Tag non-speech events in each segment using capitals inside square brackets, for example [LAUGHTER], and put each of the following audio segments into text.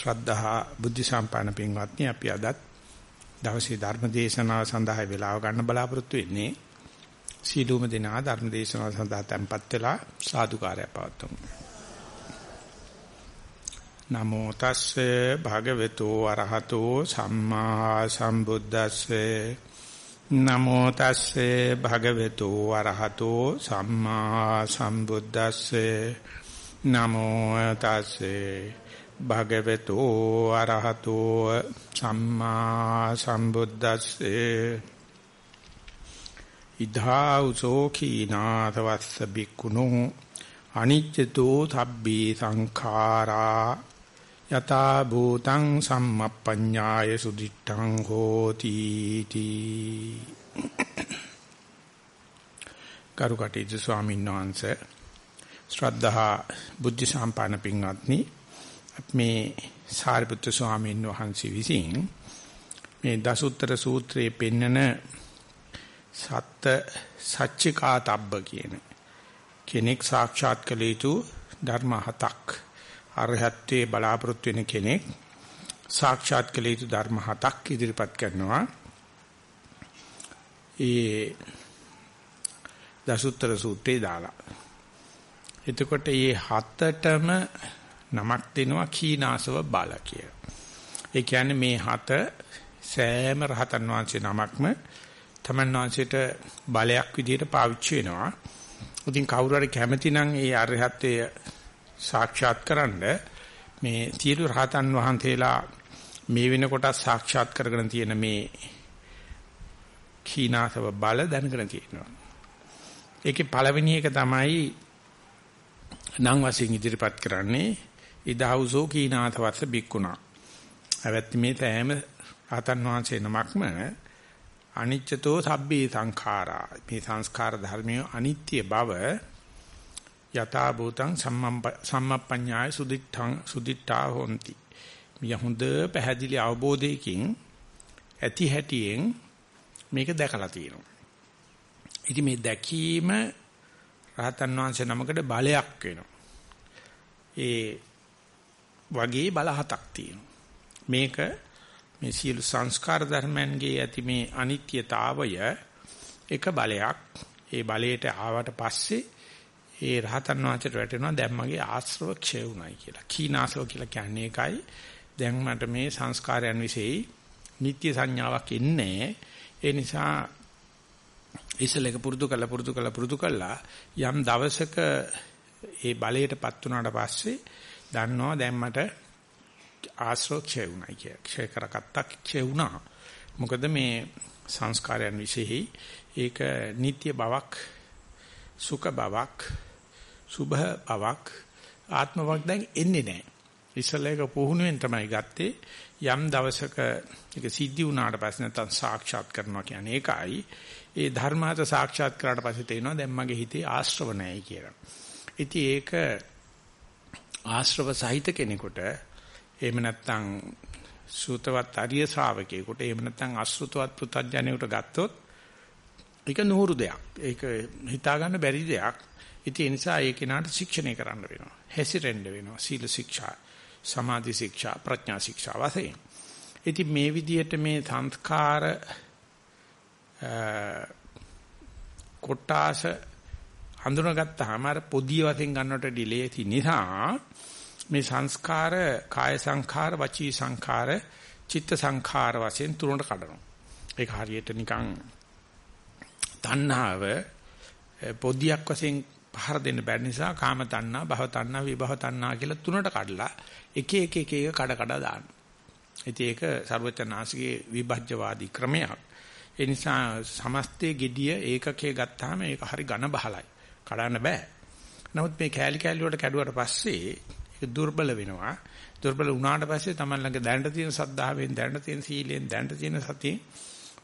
ශ්‍රද්ධා බුද්ධ සම්පන්න පින්වත්නි අපි අදත් දවසේ ධර්ම දේශනාව සඳහා වේලාව ගන්න බලාපොරොත්තු වෙන්නේ සීලුම දෙනා ධර්ම දේශනාව සඳහා tempත් වෙලා සාදුකාරය පවත්වමු. නමෝ තස්සේ භගවතු අරහතෝ සම්මා සම්බුද්දස්සේ. නමෝ තස්සේ භගවතු අරහතෝ සම්මා සම්බුද්දස්සේ. නමෝ තස්සේ භගවතු අරහතෝ සම්මා සම්බුද්දස්සේ. ඉධාඋසෝ කීනාතවස්ස බික්කුණෝ අනිච්චතෝ තබ්බේ සංඛාරා. යතා භූතං සම්මප්පඤ්ඤාය සුදිත්තං හෝති තී කරුකටීජ ස්වාමීන් වහන්සේ ශ්‍රද්ධා බුද්ධ සම්පන්න පින්වත්නි මේ සාරිපුත්‍ර ස්වාමීන් වහන්සේ විසින් මේ දසුත්තර සූත්‍රයේ පෙන්නන සත්ත සච්චිකාතබ්බ කියන කෙනෙක් සාක්ෂාත් කළ යුතු ධර්ම හතක් අරහත්ත්වයේ බලාපොරොත්තු වෙන කෙනෙක් සාක්ෂාත් කළ යුතු ධර්ම හතක් ඉදිරිපත් කරනවා. ඒ දසුත්තර සූත්‍රයේ දාලා. එතකොට මේ හතටම නමක් දෙනවා කීනාසව බල කියලා. ඒ කියන්නේ මේ හත සෑම රහතන් වහන්සේ නමක්ම තමන් වහන්සේට බලයක් විදිහට පාවිච්චි වෙනවා. ඉතින් කවුරු හරි කැමති නම් ඒ අරහත්ත්වය සාක්ෂාත් කරන්න මේ සියලු රහතන් වහන්සේලා මේ වෙනකොට සාක්ෂාත් කරගෙන තියෙන මේ කීනාසව බල දැනගෙන තියෙනවා. ඒකේ පළවෙනි එක තමයි නම් වශයෙන් ඉදිරිපත් කරන්නේ ඉදහවුසෝ කීනාත වස්ස බික්කුණා. අවැත්ති මේ තෑම ආතන් වහන්සේ නමක්ම අනිච්චතෝ සබ්බේ සංඛාරා. මේ සංස්කාර ධර්මයේ අනිත්‍ය බව යථා භූතං සම්මප්පඤ්ඤාය සුදිත්තං සුදිත්තා හොಂತಿ. මිය හොඳ පැහැදිලි අවබෝධයකින් ඇති හැටියෙන් මේක දැකලා තියෙනවා. ඉතින් මේ දැකීම රහතන් වහන්සේ නමකට බලයක් වෙනවා. ඒ වගේ බල හතක් තියෙනවා. මේක මේ සියලු සංස්කාර ධර්මයන්ගේ ඇති මේ අනිත්‍යතාවය එක බලයක්. ඒ බලයට ආවට පස්සේ ඒ රහතන් වහන්සේට වැටෙනවා දැන් මගේ ආශ්‍රව ක්ෂය වුණයි කියලා. කීනාසව කියලා කියන්නේ ඒකයි. දැන් මට මේ සංස්කාරයන් વિશે නිත්‍ය සංඥාවක් එන්නේ. ඒ නිසා ඉස්සලක පුරුදු කළා පුරුදු කළා පුරුදු කළා යම් දවසක ඒ බලයටපත් වුණාට පස්සේ දන්නවා දැන් මට ආශ්‍රෝ ක්ෂය වුණා කිය. ක්ෂය කරගත්තා ක්ෂය වුණා. මොකද මේ සංස්කාරයන් વિશેයි ඒක නিত্য බවක් සුඛ බවක් සුභ බවක් ආත්ම බවක් දැන් එන්නේ නැහැ. ඉස්සලයක පුහුණුවෙන් තමයි ගත්තේ යම් දවසක ඒක සිද්ධි වුණාට පස්සේ නැත්තම් සාක්ෂාත් කරනවා කියන්නේ ඒකයි. ඒ ධර්මාත සාක්ෂාත් කරාට පස්සේ තේනවා දැන් මගේ හිතේ ආශ්‍රව නැහැ කියලා. ඉතින් ඒක ආශ්‍රව සහිත කෙනෙකුට එහෙම නැත්නම් සූතවත් ආර්ය ශ්‍රාවකයෙකුට එහෙම නැත්නම් අසෘතවත් පුතඥයෙකුට ගත්තොත් ඒක නුහුරු දෙයක්. ඒක හිතා ගන්න බැරි දෙයක්. ඉතින් ඒ නිසා ඒ කෙනාට ශික්ෂණය කරන්න වෙනවා. හැසිරෙන්න වෙනවා. සීල ශික්ෂා, සමාධි ශික්ෂා, ප්‍රඥා ශික්ෂා වශයෙන්. ඉතින් මේ විදිහට මේ සංස්කාර කොටාස හඳුනාගත්තාම අර පොදිය වශයෙන් ගන්නට ඩිලේ තියෙන නිසා මේ සංස්කාර කාය සංඛාර වචී සංඛාර චිත්ත සංඛාර වශයෙන් තුනට කඩනවා. ඒක හරියට නිකන් තණ්හාව පොදියක් වශයෙන් පහර දෙන්න බැරි නිසා කාම තණ්හා භව තණ්හා විභව තණ්හා කියලා තුනට කඩලා එක එක එක එක කඩ කඩ දාන්න. ඉතින් ඒක ਸਰවචනාසිකේ විභජ්‍යවාදී ක්‍රමයක්. ඒ නිසා සමස්තයේ gediya ඒකකේ ගත්තාම ඒක හරි ඝන බහලයි. කඩන්න බෑ. නමුත් මේ කෑලි කෑලි වලට කැඩුවට පස්සේ ඒක දුර්බල වෙනවා. දුර්බල වුණාට පස්සේ Taman ළඟ දැනට තියෙන සද්ධාවෙන් දැනට තියෙන සීලෙන් දැනට තියෙන සතියෙන්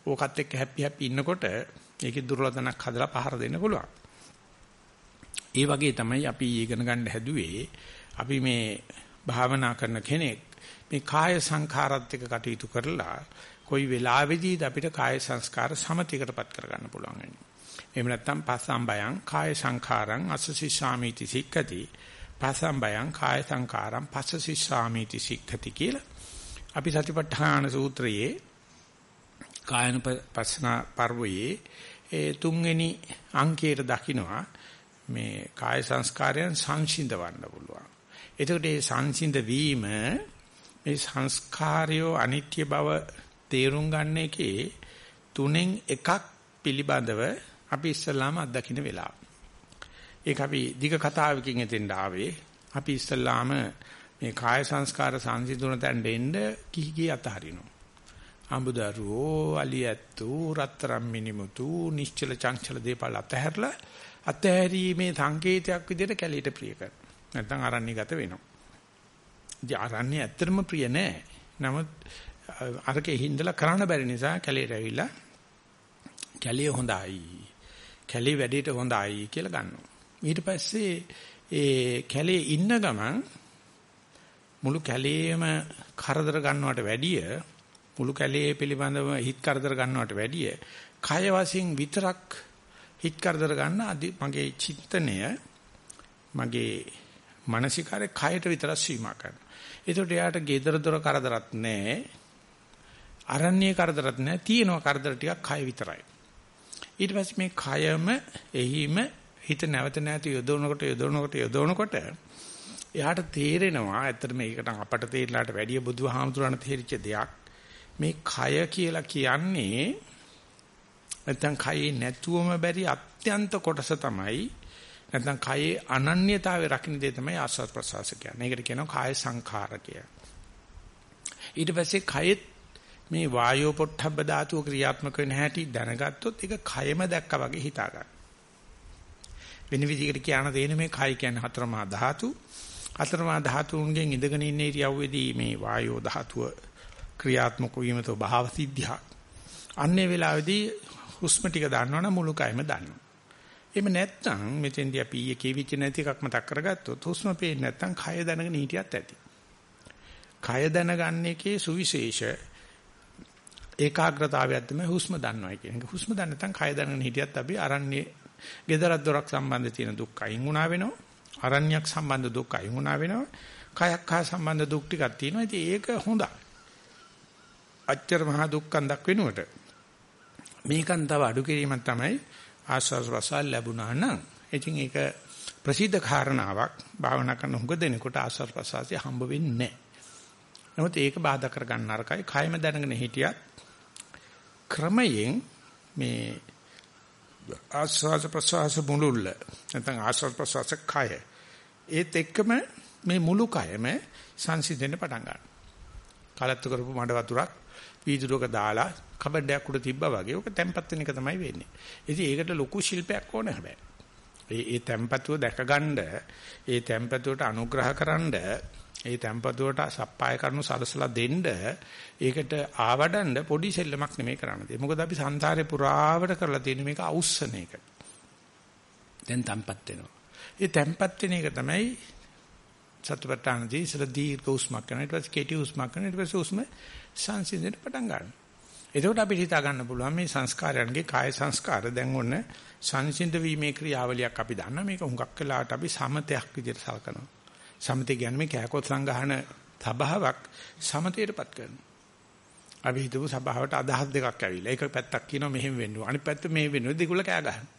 ඕකත් එක්ක හැපි හැපි ඉන්නකොට ඒකේ දුර්වලතනක් හදලා පහර දෙන්න පුළුවන්. ඒ වගේ තමයි අපි ඉගෙන ගන්න හැදුවේ. අපි මේ භාවනා කරන කෙනෙක් මේ කාය සංඛාරات එක්ක කටයුතු කරලා කොයි වෙලාවෙදීද අපිට කාය සංස්කාර සමතිකටපත් කරගන්න පුළුවන් වෙන්නේ. එහෙම නැත්නම් පස්සම්බයං කාය සංඛාරං අසසි සාමීති සික්කති පසම්බයං කාය සංකාරම් පස්ස සිස්සාමීති සික්ඛති කියලා. අපි සතිපට්ඨාන සූත්‍රයේ කායන පස්සන පර්වයේ ඒ තුන්වෙනි අංකයට දකින්නවා මේ කාය සංස්කාරයන් සංසිඳවන්න පුළුවන්. එතකොට මේ සංසිඳ වීම මේ සංස්කාරයෝ අනිත්‍ය බව තේරුම් ගන්න එකේ තුනෙන් එකක් පිළිබඳව අපි ඉස්සල්ලාම අත්දකින්න වෙලාව. ඒක අපි දිග කතාවකින් එතෙන්ට ආවේ. අපි ඉස්සල්ලාම මේ කාය සංස්කාර සංසිඳුන තැන් දෙන්න කිහි කී අතහරිනවා. අඹදරුවෝ අලියැත්තු රත්තරම් මිනිමුතු නිශ්චල චංචල දේපල් අතහැරලා අතහැරීමේ සංකේතයක් විදිහට කැලීට ප්‍රිය කරනවා. නැත්නම් අරණ්‍යගත වෙනවා. ඉතින් අරණ්‍ය ඇත්තටම ප්‍රිය නෑ. නමුත් අරකේ හිඳලා කරන්න බැරි නිසා කැලේට ඇවිල්ලා කැලිය හොඳයි. කැලේ වැඩේට හොඳයි කියලා ගන්නවා. ඊට පස්සේ ඒ කැලේ ඉන්න ගමන් මුළු කැලේම කරදර ගන්නවට වැඩිය මුළු කැලේ පිළිබඳව හිත කරදර ගන්නවට වැඩිය කය වශයෙන් විතරක් හිත කරදර ගන්න මගේ චිත්තනය මගේ මානසිකාරේ කයට විතරක් සීමා කරනවා. ඒකට එයාට gedara dora කරදරත් නැහැ. අරණ්‍ය කරදරත් නැහැ. තියෙනවා කරදර ටිකක් කය විතරයි. ඊට පස්සේ මේ කයම එහිම හිත නැවත නැවත යොදවනකොට යොදවනකොට යොදවනකොට එයාට තේරෙනවා ඇත්තට මේකට අපට තේරලාට වැඩිය බුදුහාමුදුරණ තේරිච්ච දෙයක් මේ කය කියලා කියන්නේ නැත්නම් කයේ නැතුවම බැරි අත්‍යන්ත කොටස තමයි නැත්නම් කයේ අනන්‍යතාවය රකින්න දේ තමයි ආස්වාද ප්‍රසවාස කියන්නේ. ඒකට කියනවා කාය සංඛාරකය. ඊට පස්සේ කයෙත් මේ වායෝ පොට්ටබ්බ ධාතුව ක්‍රියාත්මක වෙන හැටි දැනගත්තොත් ඒක කයම දැක්කා වගේ හිතා ගන්න. වෙන විදිහකට කියන්න තියෙන මේ කය කියන්නේ හතරමා ධාතු. හතරමා ධාතුන්ගෙන් ඉඳගෙන ඉන්න ඉරියව්වේදී මේ වායෝ ධාතුව ක්‍රියාත්මක වීමතෝ භාව සිද්ධියක්. අන්නේ වෙලාවේදී හුස්ම ටික දන්නවනම් මුළු කයම දන්නවා. එහෙම නැත්නම් මෙතෙන්දී අපි ඊයේ කියවිච්ච නැති එකක් මතක් කරගත්තොත් හුස්ම පේන්නේ නැත්නම් කය දැනගෙන හිටියත් ඇති. කය දැනගන්න එකේ සුවිශේෂ ඒකාග්‍රතාවයක් තමයි හුස්ම දන්නවයි කියන එක. හුස්ම දන්න නැත්නම් කය දැනගෙන හිටියත් අපි අරන්නේ gedarak dorak සම්බන්ධ තියෙන දුක් අයින් වුණා වෙනවා. අරණ්‍යයක් සම්බන්ධ දුක් අයින් වුණා වෙනවා. කයක් හා සම්බන්ධ දුක් ටිකක් තියෙනවා. ඉතින් ඒක හොඳයි. අච්චර මහා දුක්ඛන්දක් වෙනුවට මේකන් තව අඩු කිරීමක් තමයි ආස්වාස් රසල් ලැබුණා නම් ඉතින් ඒක ප්‍රසිද්ධ කාරණාවක් භාවනා කරන හුඟ දෙනකොට ආස්වාස් ප්‍රසාසය හම්බ වෙන්නේ නැහැ. නමුත් ඒක බාධා කරගන්න අරකයි කයම දැනගෙන හිටියත් ක්‍රමයෙන් මේ ආස්වාස ප්‍රසවාස මුලුල්ල නැත්නම් ආස්වාස ප්‍රසවාස කය ඒත් එක්කම මේ මුළු කයම සංසිඳෙන්න පටන් ගන්නවා. කලත්තු කරපු මඩ වතුරක් වීදුරුවක දාලා කබඩයක් උඩ තිබ්බා වගේ ඕක තැම්පත් වෙන එක තමයි වෙන්නේ. ඉතින් ඒකට ලොකු ශිල්පයක් ඕන හැබැයි. ඒ ඒ තැම්පතුව දැකගන්න ඒ තැම්පතුවට අනුග්‍රහකරනද ඒ තැම්පතුවට සප්පාය කරනු සලසලා දෙන්න ඒකට ආවඩන්න පොඩි සෙල්ලමක් නෙමෙයි කරන්නේ. මොකද අපි සංසාරේ පුරාවට කරලා තියෙන මේක අවුස්සන එක. දැන් තැම්පත් වෙනවා. ඒ තැම්පත් වෙන එක තමයි සත්‍යපට්ඨානදී ඉතල දීර්ඝ උස්මක් කරන ඊට පස්සේ කෙටි උස්මක් කරන ඊට පස්සේ උස්ම සංසිඳෙන්න පටන් ගන්නවා. එතකොට අපිට හිතා ගන්න පුළුවන් මේ සංස්කාරයන්ගේ කාය සංස්කාර දැන් ඔන්න සංසිඳ වීමේ ක්‍රියාවලියක් අපි දන්නා මේක හුඟක් වෙලාවට අපි සමතයක් විදිහට සලකනවා. සමතේ කියන්නේ මේ කෑකොත් සංගහන සබාවක් සමතේටපත් කරනවා. අපි හිතමු සබාවට අදහස් දෙකක් ඇවිල්ලා. ඒක පැත්තක් කියනවා මෙහෙම වෙන්න ඕන. අනිත් පැත්ත මෙහෙම වෙන්න ඕන. දෙකුල කෑ ගහනවා.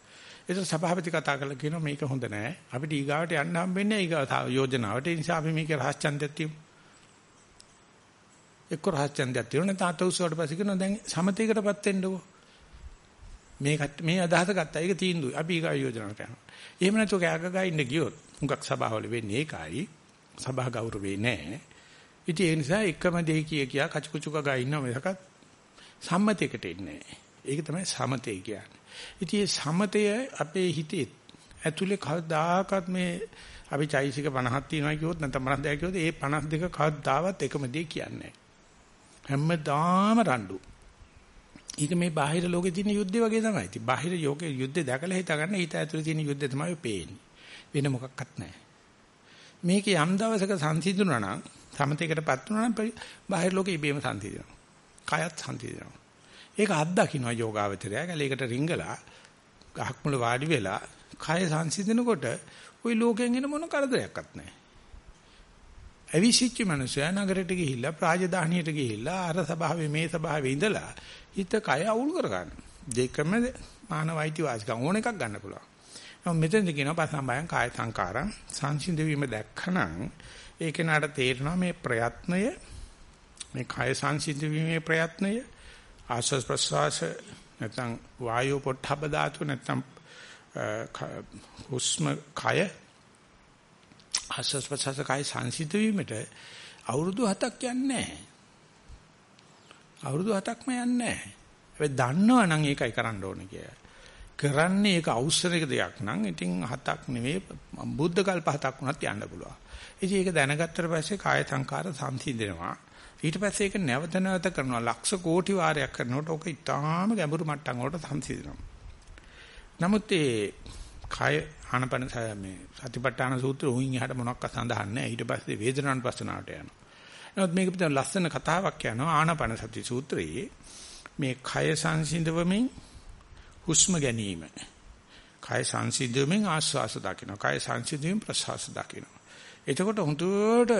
ඒක සභාපති කතා කරලා කියනවා මේක හොඳ නෑ. අපිට ඊගාවට යන්න හම්බෙන්නේ ඊගාව යෝජනාවට. ඒ නිසා අපි මේකේ රහස් ඡන්දයක් තියමු. එක්ක රහස් ඡන්දයක් තියුණා තාත උසුවට පස්සේ කියනවා දැන් සමතේකටපත් වෙන්නකෝ. මේකට මේ අදහස ගත්තා. ඒක තීන්දුවයි. අපි ඊගාව යෝජනාවට යනවා. එහෙම නැතුව කෑගගා ඉන්න ගියොත් මුගක් සභාවල වෙන්නේ ඒකයි. සභා ගෞරවේ නෑ. ඉතින් ඒ නිසා එකම දෙය කිය කියා කචුකුචුක ගා ඉන්නව මිසක සම්මතයකට එන්නේ නෑ. ඒක තමයි සමතේ කියන්නේ. ඉතින් මේ සමතය අපේ හිතේ ඇතුලේ කවදාකවත් මේ අපි චෛසික 50ක් තියෙනවා කිව්වොත් නැත්නම් 52 කිව්වොත් ඒ 52 කවදාවත් එකම දේ කියන්නේ හැමදාම රණ්ඩු. ඒක මේ බාහිර ලෝකේ තියෙන යුද්ධය වගේ තමයි. ඉතින් බාහිර යෝගේ යුද්ධය දැකලා හිතාගන්න හිත ඇතුලේ තියෙන යුද්ධය තමයි පේන්නේ. වෙන මොකක්වත් නැහැ. මේක යම් දවසක සංසිඳුණා නම් සමතේකටපත් වුණා නම් බාහිර ලෝකෙ ඉබේම සංසිඳනවා. කයත් සංසිඳනවා. ඒක අත්දකින්න යෝගාවචරය. ගැලේකට රිංගලා ගහක් මුල වාඩි වෙලා කය සංසිඳනකොට ওই ලෝකයෙන් එන මොන කරදරයක්වත් නැහැ. අවිසිච්ච මිනිසයා නගරයට ගිහිල්ලා ප්‍රාජධානියට ගිහිල්ලා අර සභාවේ මේ සභාවේ ඉඳලා හිත කය අවුල් කරගන්න. දෙකම මානවයිති වාසිකම් ඕන එකක් ගන්න පුළුවන්. නමුත් මෙතනදී කියනවා පසම්බයං කාය සංකාරං සංසිඳ වීම දැක්කනම් ඒ කෙනාට තේරෙනවා මේ ප්‍රයත්නය මේ කාය සංසිඳ වීමේ ප්‍රයත්නය ආස්වාස් ප්‍රසවාස නැත්නම් වායෝ පොට්ටබ ධාතු නැත්නම් හුස්ම කය ආස්වාස් ප්‍රසවාස කය සංසිඳ වීමට අවුරුදු 7ක් යන්නේ නැහැ. අවුරුදු 7ක්ම යන්නේ නැහැ. හැබැයි දන්නවනම් ඒකයි කරන්න ඕනේ කියලා. කරන්නේ ඒක අවශ්‍යක දෙයක් නම් ඉතින් හතක් නෙවෙයි බුද්ධ කල්ප හතක් වුණත් යන්න පුළුවන්. ඉතින් ඒක දැනගත්තට පස්සේ කාය සංකාර සංසිඳෙනවා. ඊට පස්සේ ඒක නැවත නැවත කරනවා ලක්ෂ කෝටි වාරයක් කරනකොට ඕක ඉතාම ගැඹුරු මට්ටම් වලට සංසිඳනවා. නමුත් ඒ කය ආනපන මේ සතිපට්ඨාන සූත්‍රය උන් එහාට මොනක්වත් සඳහන් නැහැ. ඊට පස්සේ වේදනාන් පස්සනාවට යනවා. නමුත් මේක පිටන ලස්සන කතාවක් යනවා ආනපන සති සූත්‍රයේ මේ කය සංසිඳවමින් හුස්ම ගැනීම. කය සංසිඳවමින් ආස්වාස දකින්න. කය සංසිඳවමින් ප්‍රසවාස දකින්න. එතකොට හුදුට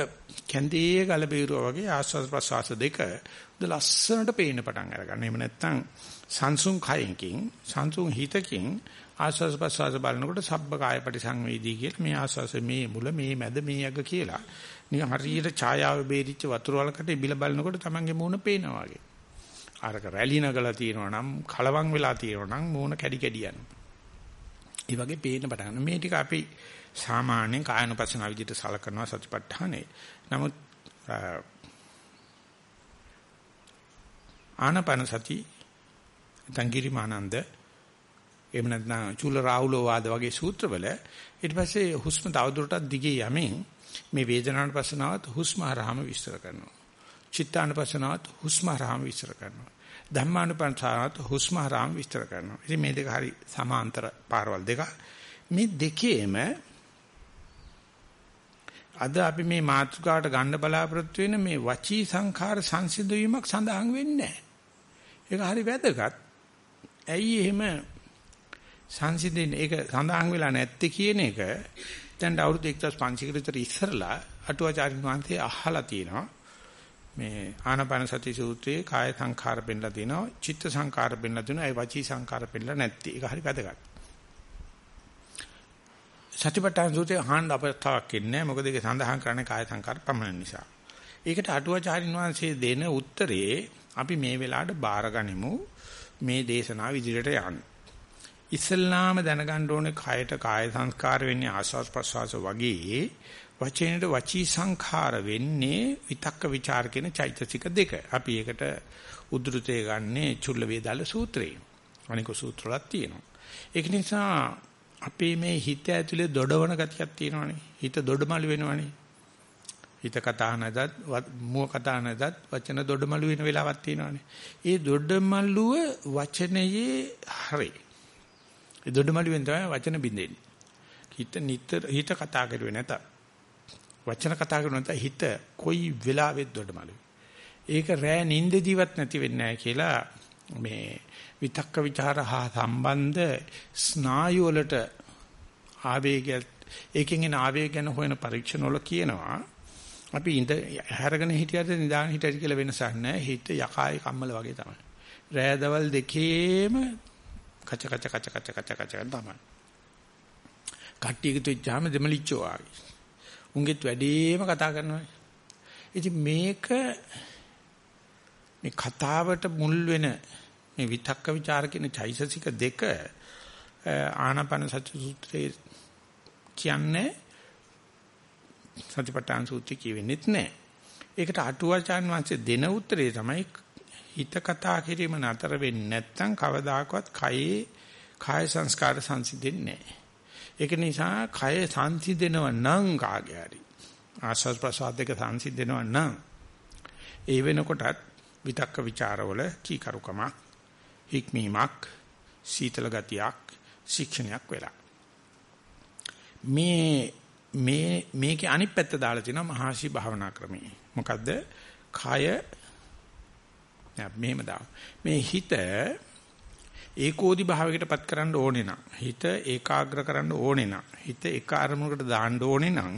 කැන්දියේ ගල බීරුවා වගේ ආස්වාද ප්‍රසවාස දෙක ලස්සනට පේන්න පටන් අරගන්න. එහෙම නැත්නම් සංසුන් කයකින් සංසුන් හිතකින් ආස්වාද ප්‍රසවාස බලනකොට සබ්බ කාය පරිසංවේදී කියලා මේ ආස්වාස මේ මුල මේ මැද මේ අග කියලා. නිකන් හරියට ඡායාව බේරිච්ච වතුර වලකට ඉබිල බලනකොට Tamange මූණ පේනවා වගේ. අරක රැලි නගලා තියෙනවා නම් කලවම් වෙලා තියෙනවා නම් මූණ කැඩි කැඩි යනවා. ඒ වගේ පේන්න පටන් ගන්න. මේ ටික අපි සාමාන්‍යයෙන් කායනුපස්සන විදිහට සලකනවා සතිපට්ඨානේ. නමුත් ආනපන සති තංගිරිමානන්ද එහෙම නැත්නම් චූල රාහුලෝ වාද වගේ සූත්‍රවල ඊට පස්සේ හුස්ම තවදුරටත් දිගේ යමින් මේ වේදනානුපස්සනාවත් හුස්ම හරහාම විස්තර කරනවා. චිත්තානුපස්සනාවත් හුස්ම හරහාම විස්තර කරනවා. ධම්මානුපස්සනාවත් හුස්ම හරහාම විස්තර කරනවා. ඉතින් මේ දෙක හරි සමාන්තර පාරවල් දෙක. මේ දෙකේම අද අපි මේ මාතෘකාවට ගන්න බලාපොරොත්තු වෙන මේ වචී සංඛාර සංසිඳ වීමක් සඳහන් වෙන්නේ ඒක හරි වැදගත්. ඇයි එහෙම සංසිඳෙන්නේ? ඒක සඳහන් වෙලා නැත්තේ කියන එක දැන් අවුරුදු 1500 කට විතර ඉස්සරලා අටුවාචාරින් වහන්සේ අහලා තියෙනවා. මේ ආනාපාන සති සූත්‍රයේ කාය සංඛාර පෙන්නලා තිනවා, චිත්ත සංඛාර පෙන්නලා තිනවා, ඒ වචී සංඛාර පෙන්නලා නැත්තේ. ඒක හරි වැදගත්. සතිපට්ඨාන සූත්‍රයේ අහන්න අපස්ථාවක් ඉන්නේ මොකද ඒක සඳහන් කරන්නේ කාය සංකාර පමණ නිසා. ඒකට අටුවාචාරින් වහන්සේ දෙන උත්තරේ අපි මේ වෙලාවට බාරගනිමු මේ දේශනාව ඉදිරියට යන්න. ඉස්ලාම දැනගන්න ඕනේ කයට කාය සංස්කාර වෙන්නේ ආස්වාස් ප්‍රසවාස වගේ වචනෙට වචී සංඛාර වෙන්නේ විතක්ක ਵਿਚාර කියන චෛතසික දෙක. අපි ඒකට උද්ෘතය ගන්නේ චුල්ල වේදාල සූත්‍රයේ. අනික සූත්‍රවලක් තියෙනවා. ඒක නිසා අපේ මේ හිත ඇතුලේ දොඩවන ගතියක් තියෙනවනේ. හිත දොඩමළු වෙනවනේ. හිත කතා නැදත් මුව කතා නැදත් වචන දොඩමළු වෙන වෙලාවක් තියෙනවනේ. ඒ දොඩමළුව වචනයේ හරි. ඒ දොඩමළුවෙන් තමයි වචන බින්දෙන්නේ. හිත නිතර හිත කතා කරුවේ නැත. වචන කතා කරුවේ නැත හිත කොයි වෙලාවෙත් දොඩමළු. ඒක රෑ නිින්දදීවත් නැති වෙන්නේ නැහැ කියලා මේ විතක්ක ਵਿਚාර හා සම්බන්ධ ස්නායු වලට ආවේගය ඒකෙන් එන ආවේග ගැන හොයන පරීක්ෂණ වල කියනවා. අපි ඉඳ හැරගෙන හිටියද නිදාගෙන හිටියද කියලා වෙනසක් නැහැ. හිත යකායි කම්මල වගේ තමයි. රෑදවල් දෙකේම කච කච කච කච කච කච තමයි. කට්ටියකට ඉච්චාම දෙමලිච්චෝ ආවි. උන්ගෙත් වැඩිම කතා කරනවා ඉතින් මේක මේ කතාවට මුල් වෙන මේ විතක්ක ਵਿਚාර කියන චෛතසික දෙක ආනාපාන සති සූත්‍රයේ කියන්නේ සතිපට්ඨාන සූත්‍රය කියවෙන්නේත් නැහැ. ඒකට අටුවාචාන් වහන්සේ දෙන උත්තරේ තමයි හිත කතා කිරීම නතර වෙන්නේ නැත්නම් කවදාකවත් කයේ කාය සංස්කාර සංසිඳෙන්නේ නැහැ. ඒක නිසා කය සංසිඳෙනව නම් කාගේ හරි. ආස්වාද ප්‍රසාද දෙක සංසිඳෙනව නම්. ඒ වෙනකොටත් විතක්ක ਵਿਚාරවල කීකරුකමක් හික්මීමක් සීතල ගතියක් ශික්ෂණයක් වෙලා. මේ මේ මේකේ අනිත් පැත්ත දාලා තිනවා මහාශි භාවනා ක්‍රමයේ. මොකද්ද? කය මෙහෙම දාමු. මේ හිත ඒකෝදි භාවයකටපත් කරන්න ඕනේ නම් හිත ඒකාග්‍ර කරන්න ඕනේ නම් හිත එක අරමුණකට දාන්න ඕනේ නම්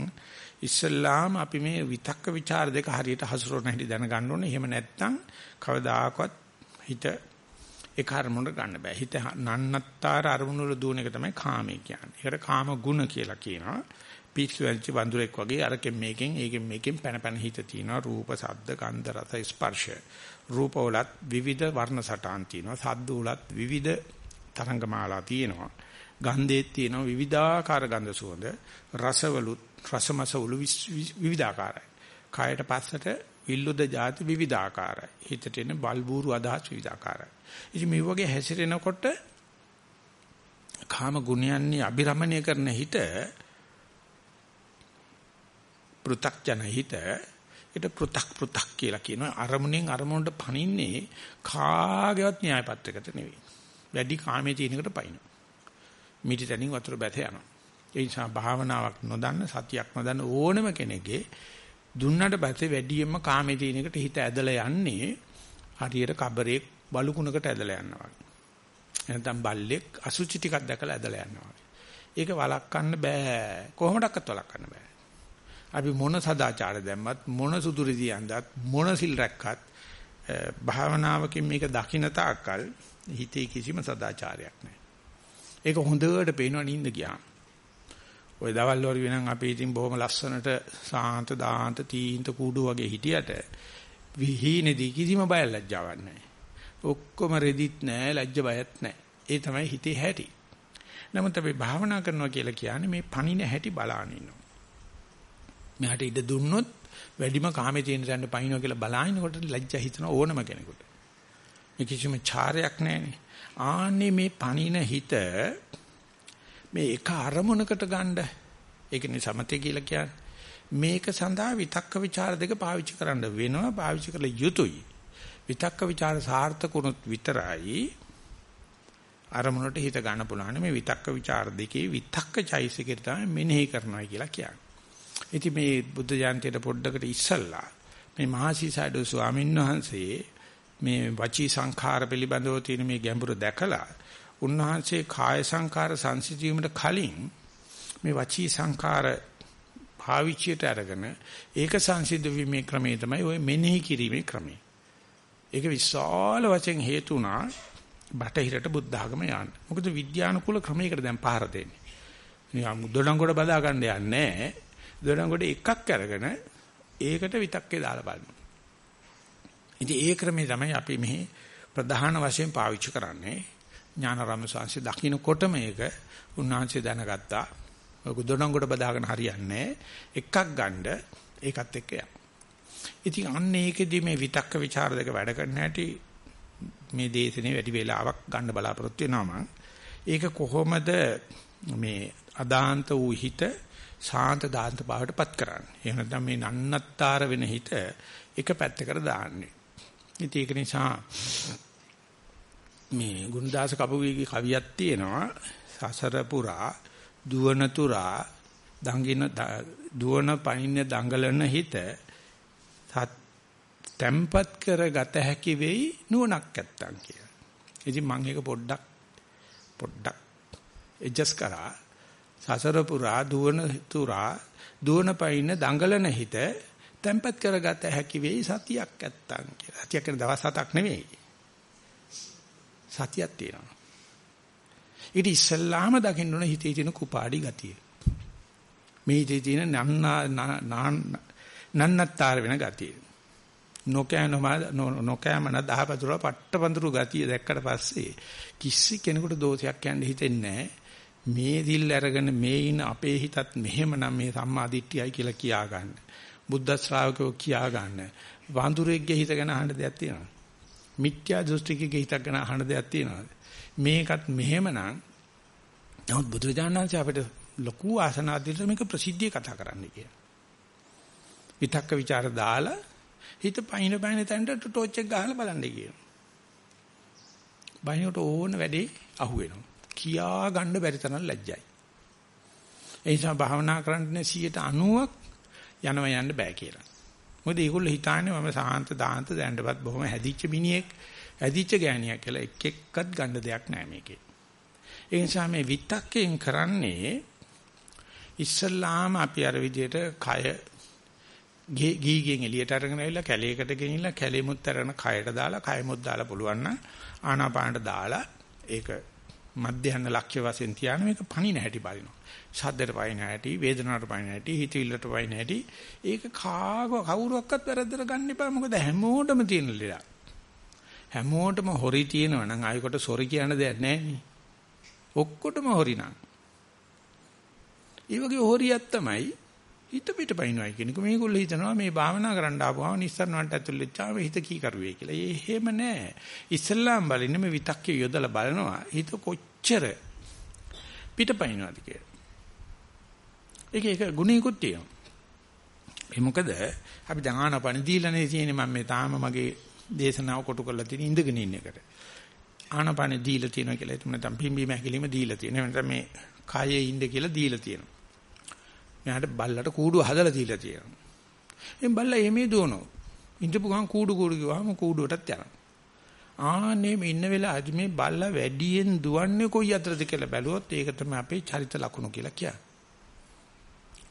ඉස්සල්ලාම අපි මේ විතක්ක ਵਿਚාර දෙක හරියට හසුරවන හැටි දැනගන්න ඕනේ. එහෙම නැත්නම් කවදාකවත් හිත ඒ කර්මුණට ගන්න බෑ. හිත නන්නත්තර අරමුණු වල දුවන එක තමයි කාමය කියන්නේ. ඒකට කාම ගුණ කියලා කියනවා. පිස්සු වැල්ච වඳුරෙක් වගේ අරකින් මේකෙන් ඒකෙන් මේකෙන් පැන පැන හිත තියෙනවා. රූප, ශබ්ද, ගන්ධ, රස, ස්පර්ශ. රූපවලත් විවිධ වර්ණ සටහන් තියෙනවා. සද්දවලත් විවිධ තරංග මාලා තියෙනවා. ගන්ධේත් තියෙනවා විවිධාකාර ගන්ධ සුවඳ. රසවලුත් රසමස උළු විවිධාකාරයි. කායට පස්සට විල්ලුද ಜಾති විවිධාකාරයි. හිතට එන බල්බూరు අදහස් විවිධාකාරයි. ඉතින් මේ වගේ හැසිරෙනකොට කාම ගුණයන්ගේ අබිරමණය කරන හිත පෘ탁ජන හිත ඒට පෘ탁 පෘ탁 කියලා කියනවා අරමුණෙන් අරමුණට පනින්නේ කාගේවත් න්‍යාය පත්‍රයකට නෙවෙයි. වැඩි කාමයේ තියෙන එකට පයින්නවා. මිටි තනින් වතුර බැස යනවා. ඒ නිසා භාවනාවක් නොදන්න සතියක් නොදන්න ඕනම කෙනෙක්ගේ දුන්නට පස්සේ වැඩියෙන්ම කාමයේ තියෙන එකට හිත ඇදලා යන්නේ හරියට කබරේ බලුකුණකට ඇදලා යනවා වගේ. එහෙනම් බල්ලෙක් අසුචි ටිකක් දැකලා ඇදලා යනවා වගේ. ඒක වළක්වන්න බෑ. කොහොමඩක්වත් වළක්වන්න බෑ. අපි මොන සදාචාර දැම්මත් මොන සුදුරි දියන්දත් මොන සිල් රැක්කත් භාවනාවකින් මේක දකින්න තාක්කල් හිතේ කිසිම සදාචාරයක් නැහැ. ඒක හොඳට පේනවා නින්ද ගියාම. ওই දවල් වරු වෙනන් අපි ඉතින් බොහොම ලස්සනට සාන්ත දාන්ත තීන්ත කූඩු වගේ හිටියට විහීනේදී කිසිම බය ලැජ්ජාවක් නැහැ. ඔක්කොම රෙදිත් නැහැ ලැජ්ජ බයත් නැහැ. ඒ තමයි හිතේ හැටි. නමුත් අපි භාවනා කරනවා කියලා කියන්නේ මේ පණින හැටි බලාගෙන ඉන්නවා. මෙහාට ඉඩ දුන්නොත් වැඩිම කාමේ තියෙන තැනට පනිනවා කියලා බලාිනකොට ලැජ්ජා හිතන ඕනම කෙනෙකුට. මේ කිසිම චාරයක් නැහැනේ. ආන්නේ මේ පනින හිත මේ එක අරමුණකට ගන්න. ඒකනේ සමතේ කියලා කියන්නේ. මේක සඳහා විතක්ක ਵਿਚාර දෙක පාවිච්චි කරන්න වෙනවා පාවිච්චි කරලා යුතුයි. විතක්ක ਵਿਚාර සාර්ථක වුණොත් විතරයි අරමුණට හිත ගන්න පුළුවන් මේ විතක්ක ਵਿਚාර දෙකේ විතක්ක චෛසිකේ තමයි මෙනෙහි කරනවා කියලා කියන්නේ. ඉතින් මේ බුද්ධ ජයන්තියට පොඩ්ඩකට ඉස්සල්ලා මේ මහසීසඩෝ ස්වාමීන් වහන්සේ මේ වචී සංඛාර පිළිබඳව තියෙන මේ ගැඹුර දැකලා උන්වහන්සේ කාය සංකාර සංසිඳීමට කලින් මේ වචී සංකාර භාවිචයට අරගෙන ඒක සංසිද්ධ වීමේ ක්‍රමය තමයි ওই මෙනෙහි කිරීමේ ක්‍රමය. ඒක විශාල වශයෙන් හේතු වුණා බටහිරට බුද්ධ ආගම යන්න. මොකද විද්‍යානුකූල ක්‍රමයකට දැන් පහර දෙන්නේ. නිකන් දොඩංගොඩ බදා ගන්න යන්නේ නැහැ. දොඩංගොඩ එකක් අරගෙන ඒකට විතක්කේ දාලා බලමු. ඉතින් ඒ ක්‍රමේ තමයි අපි මෙහි ප්‍රධාන වශයෙන් පාවිච්චි කරන්නේ. ඥානරම සංසි දකින්නකොට මේක උන්වහන්සේ දැනගත්තා. ඔක දොඩංගොඩ බදාගෙන හරියන්නේ එකක් ගන්න ඒකත් එක්ක යන්න. ඉතින් අන්න ඒකෙදි මේ විතක්ක ਵਿਚාර දෙක වැඩ කරන්න ඇති මේ දේශනේ වැඩි වේලාවක් ගන්න බලාපොරොත්තු වෙනවා මම. ඒක කොහොමද මේ අදාන්ත වූ හිත සාන්ත දාන්ත භාවයටපත් කරන්නේ. එහෙම නැත්නම් මේ නන්නත්තර වෙන හිත එක පැත්තකට දාන්නේ. ඉතින් ඒක නිසා මේ ගුණදාස කපුවේගේ කවියක් තියෙනවා සසර පුරා දුවන තුරා දඟින දුවන පයින්න දඟලන හිත තැම්පත් කරගත හැකි වෙයි නුවණක් නැත්තම් කියලා. ඉතින් මම ඒක පොඩ්ඩක් පොඩ්ඩක් එජස් කරා සසර පුරා දුවන තුරා දුවන පයින්න දඟලන හිත තැම්පත් කරගත හැකි වෙයි සතියක් නැත්තම් කියලා. සතියක් කියන දවස් හතක් නෙවෙයි. සතියක් තියෙනවා. ඊට ඉස්සල්ලාම දකින්න ඕන හිතේ තියෙන කුපාඩි ගතිය. මේ හිතේ තියෙන නන්නත්තර වෙන ගතිය. නොකෑනම නොකෑමන දහපතුර පට්ටපඳුරු ගතිය දැක්කට පස්සේ කිසි කෙනෙකුට දෝෂයක් කියන්න හිතෙන්නේ මේ දිල් අරගෙන මේ ඉන අපේ හිතත් මෙහෙමනම් මේ සම්මා දිට්ඨියයි කියලා කියා ගන්න. බුද්ධ ශ්‍රාවකයෝ කියා ගන්න. වඳුරෙක්ගේ හිත ගැන අහන්න දෙයක් තියෙනවා. මිත්‍යා දෘෂ්ටිකයේ හිතක් ගැන අහන දෙයක් තියෙනවාද? මේකත් මෙහෙමනම් නමුත් බුදුරජාණන් වහන්සේ අපිට ලොකු ආසනාදිට මේක ප්‍රසිද්ධිය කතා කරන්න කියලා. විතක්ක ਵਿਚාර දාලා හිත පයින් බයින් තැනට ටෝච් එක ගහලා බලන්න කියනවා. බයිනට ඕන වැඩේ අහු වෙනවා. කියා ගන්න බැරි තරම් ලැජ්ජයි. ඒ නිසා භාවනා කරන්න 190ක් යනවා යන්න බෑ කියලා. මොකද ඒගොල්ලෝ හිතන්නේ මම සාන්ත දාන්ත දැනටපත් බොහොම හැදිච්ච මිනිහෙක් හැදිච්ච ගෑණියක් කියලා එක එක්කත් ගන්න දෙයක් නැහැ මේකේ. ඒ නිසා මේ විතක්කෙන් කරන්නේ ඉස්සල්ලාම අපි අර විදිහට කය ගීගෙන් එළියට අරගෙන ආවිල්ලා කැලේකට ගෙනිලා කැලෙමුත් අරගෙන කයට දාලා කයමුත් දාලා පුළුවන් නම් ආනාපානට දාලා ඒක මධ්‍යහන ලක්ෂ්‍ය වශයෙන් තියාන මේක පණින හැටි බලනවා. ශබ්දයට පයින් හැටි, වේදනාවට පයින් හැටි, හිතවිල්ලට පයින් හැටි. ඒක කාග කවුරුවක්වත් වැරද්දට ගන්න එපා. මොකද හැමෝටම තියෙන ලෙඩ. හැමෝටම හොරි තියෙනවා නම් ආයෙකට සොරි කියන දෙයක් නැහැ ඔක්කොටම හොරි නම්. ඒ වගේ හොරියක් තමයි හිත පිට පයින්නයි කියන එක මේගොල්ලෝ හිතනවා මේ භාවනා කරන්න ආපුවම නිස්සරණ වලට ඇතුල් වෙච්චාම හිත කී කරුවේ කියලා. ඒ එහෙම නෑ. ඉස්ලාම් බලන්නේ මේ විතක්කේ යොදලා බලනවා හිත කොච්චර පිට පයින්නවද කියලා. ඒක ඒක ගුණිකුත් තියෙනවා. ඒ මොකද අපි දැන් ආනපන දීලානේ තියෙන්නේ මම මේ තාම මගේ දේශනාව කොටු කරලා තියෙන ඉඳගෙන ඉන්න එකට. ආනපන දීලා තියෙනවා කියලා එතන නැත්නම් පිම්බීම හැකිලිම දීලා තියෙනවා. නැත්නම් මේ කායේ ඉන්න කියලා දීලා තියෙනවා. මෙයාට බල්ලට කූඩුව හදලා දීලා තියෙනවා. එම් බල්ලා එමේ දුවනවා. ඉඳපු ගමන් කූඩු කූඩු ගියාම කූඩුවටත් යනවා. ආන්නේ මේ ඉන්න වෙලාවදී මේ බල්ලා වැඩියෙන් දුවන්නේ කොයි අතරද කියලා බැලුවොත් ඒක තමයි අපේ චරිත ලක්ෂණ කියලා කියන්නේ.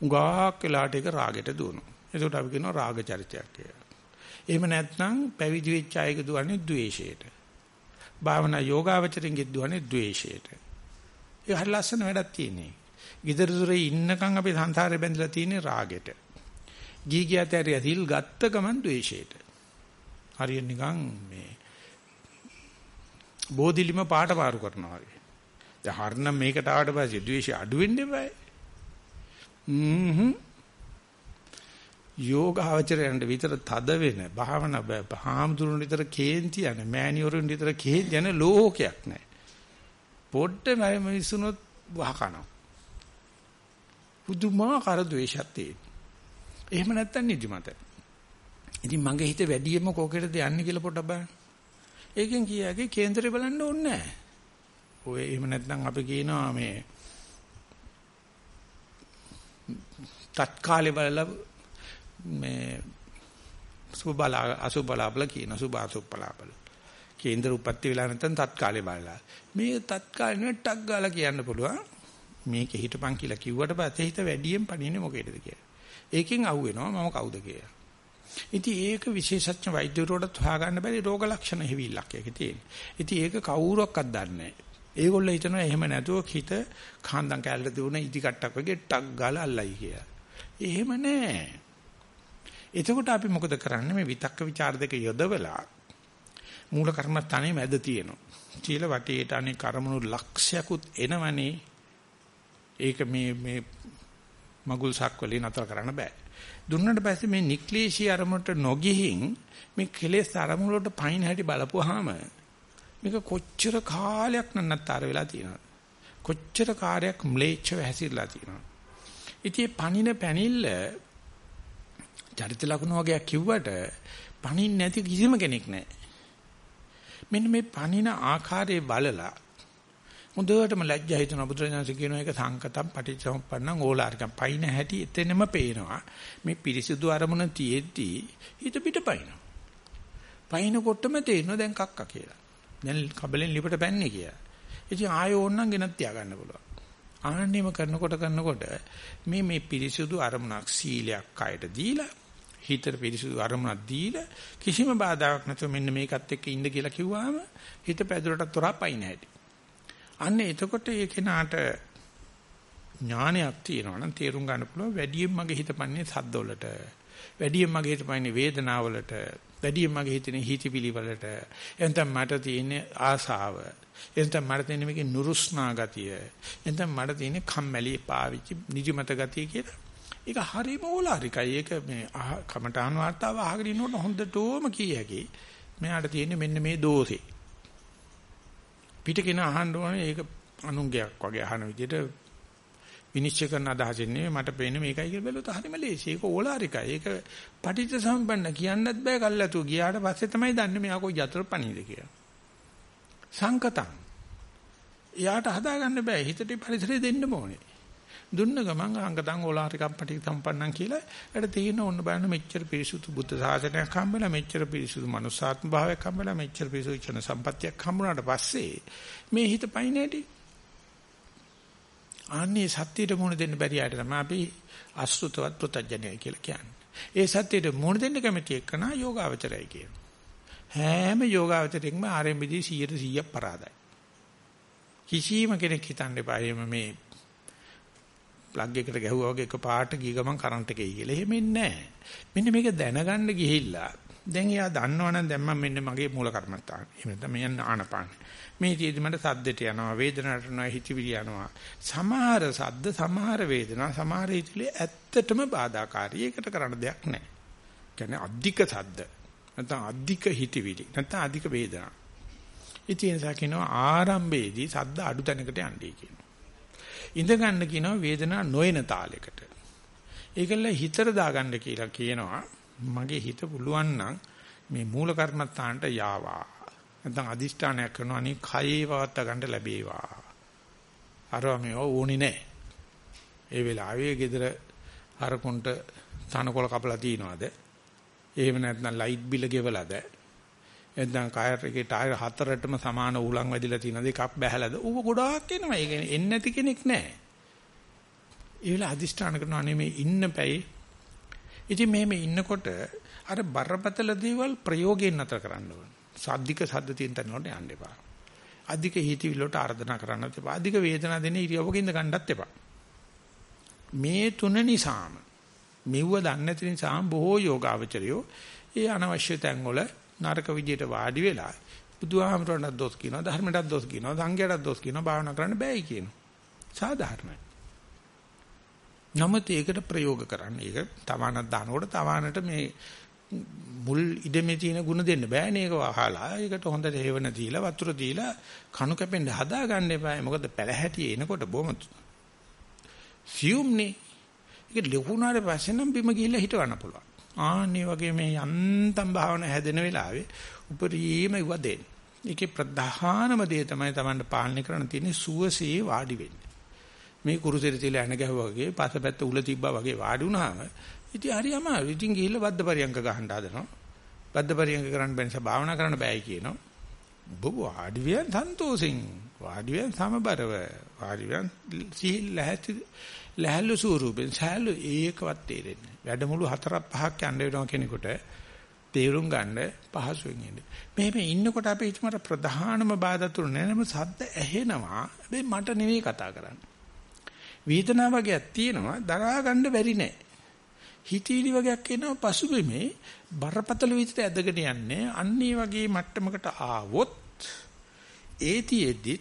උගාක් වෙලාට ඒක රාගෙට දුවනවා. ඒකට අපි කියනවා රාග චරිතයක් කියලා. එහෙම නැත්නම් පැවිදි වෙච්ච අයක දුවන්නේ ද්වේෂයට. භාවනා යෝගාවචරින්ගෙ දුවන්නේ ද්වේෂයට. ඒ හරි ලස්සන වැඩක් තියෙන්නේ. gedara dure ඉන්නකම් අපි සංසාරේ බැඳලා තියෙන්නේ රාගෙට. ගී ගියත් ඇරිය සිල් ගත්ත ගමන් ද්වේෂයට. හරිය නිකන් මේ බෝධිලිම පාට පාරු කරනවා වගේ. දැන් හරිනම් මේකට ආවට පස්සේ ද්වේෂය අඩු වෙන්න එපායි. හ්ම්හ් යෝගාවචරයන්ට විතර තද වෙන භාවනා භාමතුරුන් විතර කේන්ති යන මෑණියොරුන් විතර කේන්ති යන ලෝකයක් නැහැ. පොඩ්ඩ මිනිසුනොත් වහකනවා. පුදුමාකාර ද්වේෂයක් තියෙන. එහෙම නැත්තම් නිදිමත. ඉතින් මගේ හිත වැඩියෙන්ම කෝකෙටද යන්නේ කියලා පොඩ්ඩක් බලන්න. ඒකෙන් කියාගේ කේන්දරේ බලන්න ඕනේ නැහැ. ඔය එහෙම නැත්නම් අපි කියනවා මේ තත්කාලේ බලලා මේ සුබල අසුබලබල කියන සුබ අසුබලබල කේන්දර උපත්ති වෙලා නැත්නම් තත්කාලේ බලලා මේ තත්කාලේ නෙවෙයි ටක් ගාලා කියන්න පුළුවන් මේක හිටපන් කියලා කිව්වට පස්සේ හිත වැඩියෙන් පණින්නේ මොකේද කියලා. ඒකෙන් අහුවෙනවා මම කවුද කියලා. ඉතින් ඒක විශේෂඥ වෛද්‍යවරුන්ට හොයාගන්න බැරි රෝග ලක්ෂණ හිවිල්ලක් ඒකේ තියෙන. ඉතින් ඒක කවුරක්වත් දන්නේ නැහැ. ඒගොල්ලෝ හිතනවා එහෙම නැතුව හිත කාන්දම් කැලේ දුවන ඉදි කට්ටක් වගේ ටක් ගාලා අල්ලයි කියලා. එහෙම නැහැ. එතකොට අපි මොකද කරන්නේ මේ විතක්ක ਵਿਚාර දෙක යොදවලා මූල කර්මස්ථානයේ මැද තියෙනවා. සීල වටේට අනේ කර්මණු ලක්ෂයකුත් එනවනේ. ඒක මේ මේ මගුල් සක්වලේ නතර කරන්න බෑ. දුන්නට පස්සේ මේ නික්ලේශී අරමුණට නොගිහින් මේ කෙලෙස් අරමුණ වලට පයින් හැටි බලපුවාම මේක කොච්චර කාලයක් නන්නතර වෙලා තියෙනවද? කොච්චර කාර්යයක් ම්ලේච්ඡව හැසිරලා තියෙනවද? ඉතින් පණින පැනිල්ල චරිත ලකුණු වගේ කිව්වට පණින් නැති කිසිම කෙනෙක් නැහැ. මෙන්න මේ පණින ආකාරයේ බලලා හොඳටම ලැජ්ජා හිතන බුදුරජාණන් කියන එක සංකතම් පටිච්චසමුප්පන්නං ඕලාරිකම් පයින් හැටි එතනම පේනවා. මේ පිරිසිදු අරමුණ තියෙද්දි හිත පිට පයින්නවා. පයින්කොටම තේරෙනවා දැන් කක්ක කියලා. දැන් කබලෙන් ලිපට පැන්නේ කියලා. ඉතින් ආයෝ ඕන්නම් ගෙනත් තියාගන්න පුළුවන්. ආන්නේම කරනකොට කරනකොට මේ මේ පිරිසිදු අරමුණක් සීලයක් කයට දීලා හිතට පිරිසුදු අරමුණක් දීලා කිසිම බාධාවක් නැතුව මෙන්න මේකත් එක්ක ඉන්න කියලා කිව්වහම හිත පැදුරටත් තොරා පයින් හැටි. අන්න එතකොට ඒ කෙනාට ඥානයක් තියෙනවා නම් තේරුම් ගන්න පුළුවන් වැඩියෙන් මගේ හිතපන්නේ සද්දවලට. වැඩියෙන් මගේ හිතපන්නේ වේදනාවලට. වැඩියෙන් මගේ හිතන්නේ හිතවිලි වලට. එතෙන් මට තියෙන ආසාව. එතෙන් මට තියෙන මේකේ නුරුස්නා ගතිය. එතෙන් මට තියෙන කම්මැලි පාවිච්චි නිදිමත ගතිය කියලා. ඒක හරිම ඕලාරිකයි. ඒක මේ කමඨාන් වාර්තාව අහගෙන ඉන්නකොට හොඳටම කිය හැකි. මෙයාට තියෙන්නේ මෙන්න මේ දෝෂේ. පිටකෙන අහන්න ඕනේ ඒක අනුංගයක් වගේ අහන විදිහට විනිශ්චය කරන අදහසින් නෙමෙයි මට පේන්නේ මේකයි කියලා බැලුවොත් හරිම ලේසි. ඒක ඕලාරිකයි. ඒක පටිච්ච සම්පන්න කියන්නත් බෑ කල්ලාතු. ගියාට පස්සේ තමයි දන්නේ මෙයා කොයි යතර පණීද කියලා. සංකතං. එයාට හදාගන්න බෑ. හිතට පරිසරය දෙන්න ඕනේ. දුන්න ගමන් අංගතං ඕලාරිකම් පටි සම්පන්නන් කියලා ඒකට තියෙන ඕන්න බලන්න මෙච්චර පිරිසුදු බුද්ධ ශාසනයක් හම්බෙලා මෙච්චර පිරිසුදු මනුසාත්ම භාවයක් හම්බෙලා මෙච්චර පිරිසුදු චන සම්පත්තියක් හම්බුනාට පස්සේ මේ හිත පයින්නේටි අනේ සත්‍යයට මුණ දෙන්න බැරි අයට තමයි අපි අසෘතවත් ප්‍රත්‍යඥය කියලා කියන්නේ. ඒ සත්‍යයට මුණ දෙන්න කැමති එක්කන යෝගාවචරයයි කියන. හැම යෝගාවචරයෙක්ම ආරම්භදී 100% පරාදයි. කිසිම කෙනෙක් හිතන්න එපා මේ ප්ලග් එකට ගැහුවා වගේ එක පාට ගිය ගමන් කරන්ට් එකේ කියලා. එහෙම ඉන්නේ නැහැ. මෙන්න මේක දැනගන්න ගිහිල්ලා දැන් එයා දන්නවනම් දැන් මම මෙන්න මගේ මූල කර්මත්තාන. එහෙම නැත්නම් මම යන්න ආනපාන. මේ තියදී මට සද්දෙට යනවා, වේදනාවට යනවා, හිතවිලි යනවා. සමහර සද්ද, සමහර වේදනා, සමහර හිතවිලි ඇත්තටම බාධාකාරී. ඒකට කරන්න දෙයක් නැහැ. කියන්නේ අධික සද්ද. නැත්නම් අධික හිතවිලි. නැත්නම් අධික වේදනා. ඉතින් ඒ නිසා කියනවා ආරම්භයේදී සද්ද අඩු තැනකට යන්නේ කියනවා. ඉඳ ගන්න කියනවා වේදනා නොයන තාලයකට. ඒකල හිතට දාගන්න කියලා කියනවා මගේ හිත පුළුවන් නම් මේ මූල කර්මත්තාන්ට යාවා. නැත්නම් අදිෂ්ඨානයක් කරනවා අනේ කයේ පවත්ත ගන්න ලැබේවා. අරව මේ ඕනේ නැහැ. ඒ වෙලාවේ ගෙදර හරකුන්ට තනකොළ කපලා තියනවාද? එහෙම නැත්නම් ලයිට් බිල ගෙවලාද? නැත්නම් කායර් එකේ ටයර් හතරටම සමාන උලන් වැදිලා තියෙනද එකක් බැහැලාද? ඌව ගොඩාක් එනවා. ඒ කියන්නේ එන්නේ නැති කෙනෙක් නැහැ. ඒ වෙලාව අදිෂ්ඨාන කරනවා නේ මේ ඉන්න පැයි. ඉතින් මෙහෙම ඉන්නකොට අර බරපතල දේවල් ප්‍රයෝගයෙන් නතර කරන්න ඕන. සද්දික සද්ද තියෙන තැන වලට යන්න එපා. අධික හිතවිලි වලට ආර්දනා කරන්නත් එපා. අධික වේදනා දෙන ඉරියව්වක ඉඳ ගන්නත් එපා. මේ තුන නිසාම මෙව්ව දන්නේ නැති නිසාම බොහෝ යෝගාවචරයෝ ඒ අනවශ්‍ය තැන් වල නරක විදියට වාඩි වෙලා බුදුහාමරණක් දොස් කියනවා ධර්මයටත් දොස් කියනවා සංඝයටත් දොස් කියනවා භාවනා කරන්න බෑයි කියනවා. සාධාරණයි. නමුත් ඒකට ප්‍රයෝග කරන්න. ඒක තවානක් දානකොට තවානට මේ මුල් ඉඩමේ තියෙන ಗುಣ දෙන්න බෑනේ ඒක වහලා. ඒකට හොඳට හේවන දීලා වතුර දීලා කණු කැපෙන්න හදා ගන්න එපා. මොකද පැලහැටි එනකොට බොහොම සියුම්නේ. ඒක ලකුණාට පස්සේ නම් බිම ගිහිල්ලා හිටවන්න පුළුවන්. ආන්නේ වගේ මේ යන්තම් භාවන හැදෙන වෙලාවේ උපරිම ඉව දෙන්න. ඒකේ ප්‍රධානම දේ තමයි Tamanට පාලනය කරන්න තියෙන්නේ සුවසේ වාඩි වෙන්න. මේ කුරුසෙට තියලා එන ගැහුවා වගේ පසපැත්ත උල තිබ්බා වගේ වාඩි වුණාම ඉතින් හරි අමාරු. ඉතින් ගිහිල්ලා බද්ද පරියංග ගහන්න හදනවා. බද්ද පරියංග කරන්න බැහැ නිසා භාවනා කරන්න බෑයි කියනවා. ඔබ වාඩි වෙන සන්තෝෂෙන් වාඩි වෙන සමබරව වාඩි වෙන සිහිල් ලැහැති ලැහැල්ලු ස්වරූපෙන් සහැල්ලු ඒකවත් තේරෙන්නේ. වැඩමුළු හතරක් පහක් යන්න වෙනවා කෙනෙකුට තේරුම් ගන්න පහසුවෙන් ඉන්නේ. මෙහෙම ඉන්නකොට අපි හිතමර ප්‍රධානම බාධා තුන නෑනම සද්ද ඇහෙනවා. හැබැයි මට නෙවෙයි කතා කරන්නේ. වේදනාව වගේක් තියෙනවා දරා ගන්න බැරි නෑ. හිතීලි වගේක් එනවා පසුබිමේ බරපතල විදිහට ඇදගෙන යන්නේ. අන්න වගේ මට්ටමකට ආවොත් ඒතියෙදි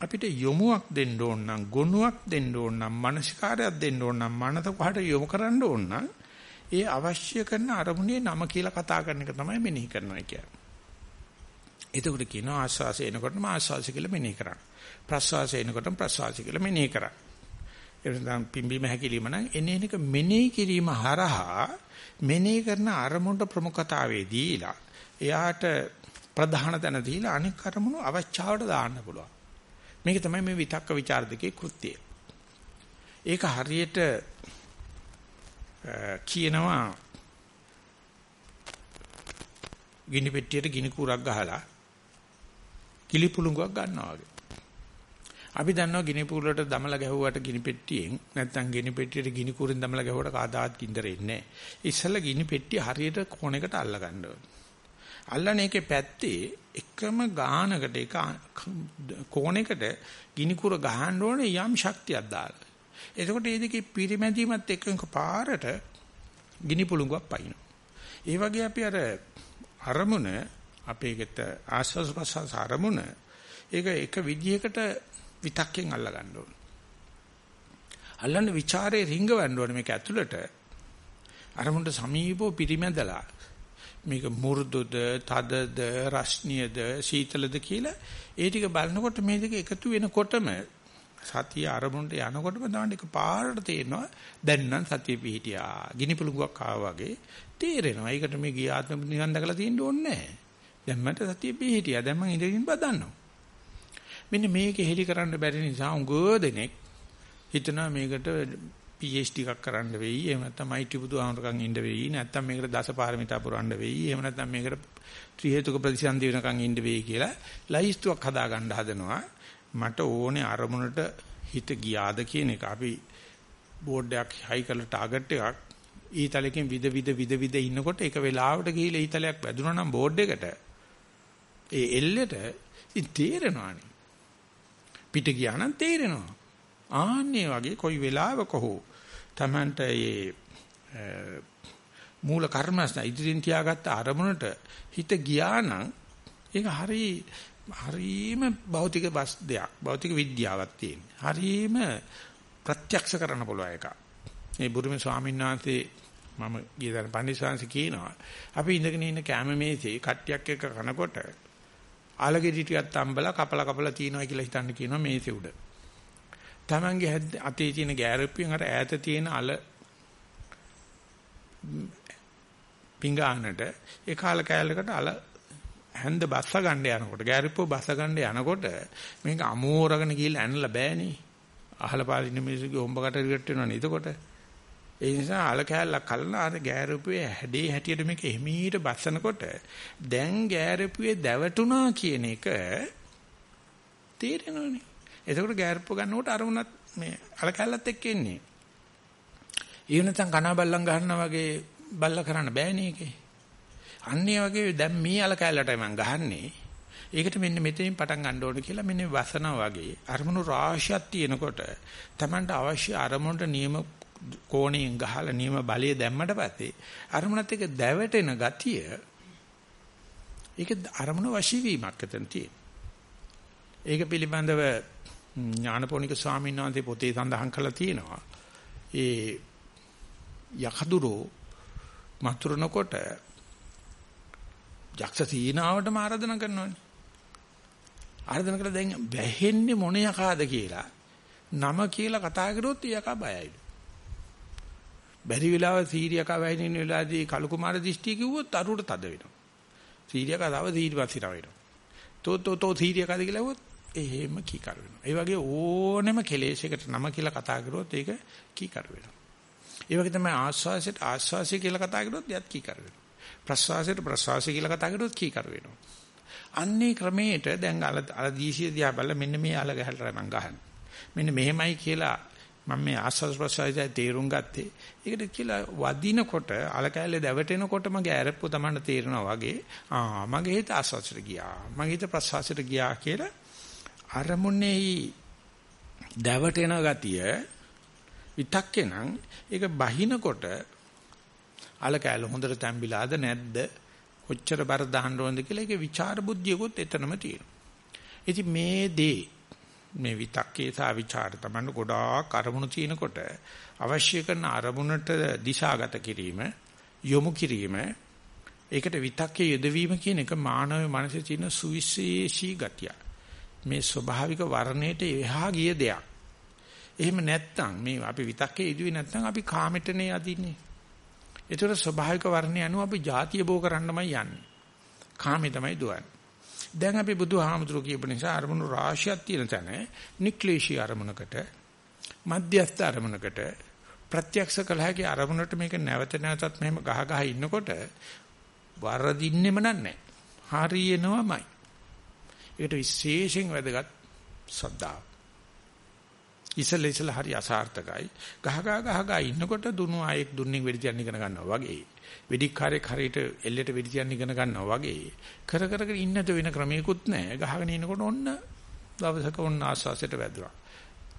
අපිට යොමුවක් දෙන්න ඕන නම් ගුණයක් දෙන්න ඕන නම් මානසිකාරයක් දෙන්න ඕන නම් මනස කොහට යොමු කරන්න ඕන නම් ඒ අවශ්‍ය කරන අරමුණේ නම කියලා කතා කරන එක තමයි මෙනෙහි කරනවා කියන්නේ. එතකොට කියනවා ආස්වාසය එනකොටම ආස්වාසය කියලා මෙනෙහි කරන්න. ප්‍රස්වාසය එනකොටම ප්‍රස්වාසය කියලා මෙනෙහි කරන්න. එතන පිම්බීම හැකිලිම නම් එනේනක මෙනෙහි කිරීම හරහා මෙනෙහි කරන අරමුණට ප්‍රමුඛතාවයේ දීලා එයාට ප්‍රධාන තැන දීලා අනික් අරමුණු අවචාවට දාන්න පුළුවන්. මේක තමයි මේ විතක්ක ਵਿਚාර දෙකේ කෘත්‍යය. ඒක හරියට කියනවා ගිනි පෙට්ටියට ගිනි කූරක් ගහලා කිලි පුළඟක් ගන්නවා වගේ. අපි දන්නවා ගිනි පුරට දමලා ගැහුවට ගිනි පෙට්ටියෙන් නැත්නම් ගිනි පෙට්ටියට ගිනි කුරින් දමලා ගැහුවට කාදාත් කින්දරේ නැහැ. ඉස්සෙල්ලා ගිනි පෙට්ටිය හරියට කොනකට අල්ල ගන්න ඕනේ. අල්ලන එකේ පැත්තේ එකම ගානකට එක කෝණයකට ගිනි කුර ගහන්න ඕනේ යම් ශක්තියක් දාලා. එතකොට මේ දෙකේ පිරිමැදීමත් එක්ක පාරට ගිනි පුළඟක් පයින්නවා. ඒ වගේ අපි අර අරමුණ අපේකට ආස්වාස් ප්‍රසස් අරමුණ ඒක එක විදිහකට විතක්කෙන් අල්ල ගන්න ඕන. අල්ලන්න ਵਿਚාරේ රිංගවන්න ඕනේ මේක ඇතුළට. අරමුණට සමීපව පිරිමැදලා මේක මු르දුද, තදද, රස්නියද, සීතලද කියලා ඒ ටික බලනකොට මේ දෙක එකතු වෙනකොටම සතිය අරමුණට යනකොටම තමයි එක පාරට තේරෙනවා දැන් නම් සතිය පිහිටියා. ගිනි පුළඟක් ආවා වගේ තේරෙනවා. ඒකට මේ ගිය ආත්ම නිවන් දැකලා තියෙන්න ඕනේ නැහැ. දැන් මට සතිය පිහිටියා. දැන් මම ඉඳගෙන බදන්නවා. මෙන්න මේක හෙලි කරන්න බැරි නිසා උගෝ දෙනෙක් හිතනවා මේකට PhD එකක් කරන්න වෙයි. එහෙම නැත්නම් මෛත්‍රී බුදුහාමරකම් ඉන්න වෙයි. නැත්නම් මේකට දසපාරමිතා පුරන්න වෙයි. එහෙම නැත්නම් මේකට ත්‍රි හේතුක ප්‍රතිසන්දි වෙනකම් ඉන්න වෙයි කියලා ලයිස්තුවක් හදාගන්න හදනවා. මට ඕනේ අරමුණට හිත ගියාද කියන එක. අපි බෝඩ් එකක් හයි කරලා ටාගට් එකක් ඊතලකින් විද විද විද විද ඉන්නකොට එක වෙලාවට ගිහිල්ලා ඊතලයක් වැදුනා නම් බෝඩ් එකට ඒ එල්ලෙට ඉතින් තේරෙනවානේ. පිට ගියා නම් තේරෙනවා. ආන්නේ වගේ කොයි වෙලාවක හෝ Tamanට ඒ මූල කර්මස්ත ඉදිරින් තියාගත්ත අරමුණට හිත ගියා නම් ඒක හරි හරීම භෞතික බස් දෙයක් භෞතික විද්‍යාවක් තියෙන. හරීම ප්‍රත්‍යක්ෂ කරන්න පුළුවන් එකක්. මේ බුරුමේ ස්වාමීන් වහන්සේ මම ගියදර පන්දිස්වාංශ කියනවා අපි ඉඳගෙන ඉන්න කැම මේසේ කට්ටියක් එක්ක කනකොට ආලගෙඩි ටිකක් තම්බලා කපලා කපලා තියනවා කියලා හිතන්න කියනවා මේසේ උඩ. Tamange අතේ තියෙන ගෑරප්පියෙන් අර ඈත තියෙන අල පිංගානට ඒ කාල කෑල්ලකට අල හැන්ද බස්ස ගන්න යනකොට ගෑරප්පෝ බස්ස ගන්න යනකොට මේක අමෝරගෙන ගිහිල්ලා ඇනලා බෑනේ. අහල පාලින්න මිනිස්සුගේ හොම්බකට රිට් වෙනවනේ එතකොට. ඒ නිසා අල කෑල්ලක් කල්ලා අර ගෑරපුවේ හැඩේ හැටියට මේක එහිමීට බස්සනකොට දැන් ගෑරපුවේ දැවටුණා කියන එක තේරෙනවනේ. එතකොට ගෑරපුව ගන්නකොට අරමුණත් මේ අල කෑල්ලත් එක්ක එන්නේ. ඒ නැත්නම් කන බල්ලන් ගන්නවා වගේ බල්ල කරන්න බෑනේ ඒකේ. අන්නේ වගේ දැන් මේ අල කෑල්ලටයි මම ගහන්නේ. ඒකට මෙන්න මෙතනින් පටන් ගන්න ඕනේ කියලා මෙන්න වසනවා වගේ අරමුණු රාශියක් තියෙනකොට Tamanට අවශ්‍ය අරමුණට නියම කෝණයෙන් ගහලා නියම බලය දැම්මට පස්සේ අරමුණත් එක්ක දැවටෙන ගතිය ඒක අරමුණ වශී වීමක් එතන තියෙන. ඒක පිළිබඳව ඥානපෝනික ස්වාමීන් වහන්සේ පොතේ සඳහන් කරලා තියෙනවා. ඒ යකදුරෝ මතුරුනකොට යක්ෂ සීනාවටම ආරාධනා කරනවානේ. ආරාධනා කළා දැන් වැහෙන්නේ මොන යකාද කියලා. නම කියලා කතා කරොත් යකා බයයිලු. බැරි වෙලාව සීරියක වැහිනින වෙලාවේදී කලු කුමාර දිෂ්ටි කිව්වොත් අරුවට තද වෙනවා. සීරියක තව සීරිපස්සිර වෙනවා. තෝ තෝ තෝ සීරියකද කියලා කිව්වොත් එහෙම කීකර වෙනවා. ඒ වගේ ඕනෙම කෙලෙසයකට නම කියලා කතා කරොත් ඒක කීකර වෙනවා. ඒ වගේ තමයි ආස්වාසයට ආස්වාසය කියලා කතා කරොත් යත් කීකර වෙනවා. ප්‍රස්වාසයට ප්‍රස්වාසය කියලා කතා කරොත් කීකර වෙනවා. අන්නේ ක්‍රමයට දැන් අල අල දීසිය දිහා බලලා මෙන්න මේ අල ගැහලා මං ගහන්නේ. මෙන්න මෙහෙමයි කියලා මම මේ ආස්වාද ප්‍රසආයය තේරුම් ගත්තේ. ඒකට කියලා වදිනකොට අලකැලේ දැවටෙනකොටම ගෑරප්පු තමන්න තේරෙනවා වගේ ආ මගේ හිත ආස්වාදයට ගියා. මගේ හිත ප්‍රසආසයට ගියා කියලා අරමුණේ දැවට එන ගතිය විතක්කේ නම් ඒක බහිනකොට අල කැල හොඳට තැඹිලාද නැද්ද කොච්චර බර දාන්න ඕනද කියලා ඒකේ විචාර බුද්ධියකුත් එතනම තියෙනවා. ඉතින් මේ දේ මේ විතක්කේ සහ විචාර තමයි ගොඩාක් අරමුණු තිනකොට අවශ්‍ය කරන අරමුණට දිශාගත කිරීම යොමු කිරීම ඒකට විතක්කේ යෙදවීම කියන එක මානව මනසේ තියෙන සුවිශේෂී ගතියක්. මේ ස්වභාවික වර්ණයට එහා ගිය දෙයක්. එහෙම නැත්නම් මේ අපි විතක්කේ ඉදුවේ නැත්නම් අපි කාමෙටනේ අදින්නේ. ඒතර ස්වභාවික වර්ණය අනුව අපි ಜಾතිය බෝ කරන්නමයි යන්නේ. කාමේ තමයි දුවන්නේ. දැන් අපි බුදුහාමුදුරු කියපු නිසා අරමුණු රාශියක් තියෙන තැන නික්ලේශී අරමුණකට මධ්‍යස්ථ අරමුණකට ප්‍රත්‍යක්ෂ කළ හැකි අරමුණට මේක නැවත නැවතත් මෙහෙම ගහ ගහ ඉන්නකොට වරදින්නෙම නැහැ. හරියනවමයි. ඒකට විශේෂයෙන් වැදගත් සද්දාව. ඉසල ඉසල හරි අසාර්ථකයි. ගහ ගහ ගහ ගහ ඉන්නකොට දුනු ආයෙක් දුන්නින් වෙඩි තියන්න ඉගෙන ගන්නවා වගේ. වෙඩික්කාරයෙක් හරියට එල්ලෙට වෙඩි තියන්න ඉගෙන ගන්නවා වගේ කර කර කර ඉන්නද වෙන ක්‍රමයකුත් නැහැ ගහගෙන ඉනකොට ඔන්න දවසක ඔන්න ආස්වාසයට වැදුනා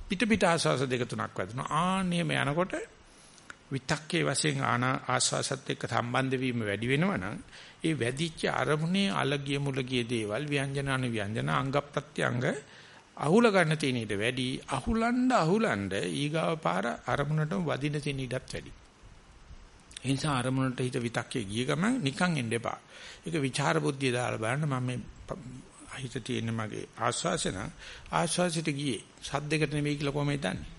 පිට පිට ආස්වාස දෙක තුනක් වැදුනා ආන්නේම යනකොට විතක්කේ වශයෙන් ආන ආස්වාසත් එක්ක සම්බන්ධ වීම වැඩි වෙනවා නම් ඒ වැඩිච්ච අරමුණේ අලගිය මුලගිය දේවල් ව්‍යංජන අනු ව්‍යංජන අංග ප්‍රත්‍යංග අහුල ගන්න තියෙන ඊට වැඩි අහුලන්න අහුලන්න ඊගාව පාර අරමුණටම වදින තියෙන ඊටත් වැඩි ඒ නිසා අරමුණට හිත විතක්කේ ගිය ගමන් නිකන් එන්න එපා. ඒක විචාර බුද්ධිය දාලා බලන්න මම මේ හිත තියෙන මගේ ආස්වාසන ආස්වාසිත ගියේ සද්දයකට නෙවෙයි කියලා කොහොමද දන්නේ?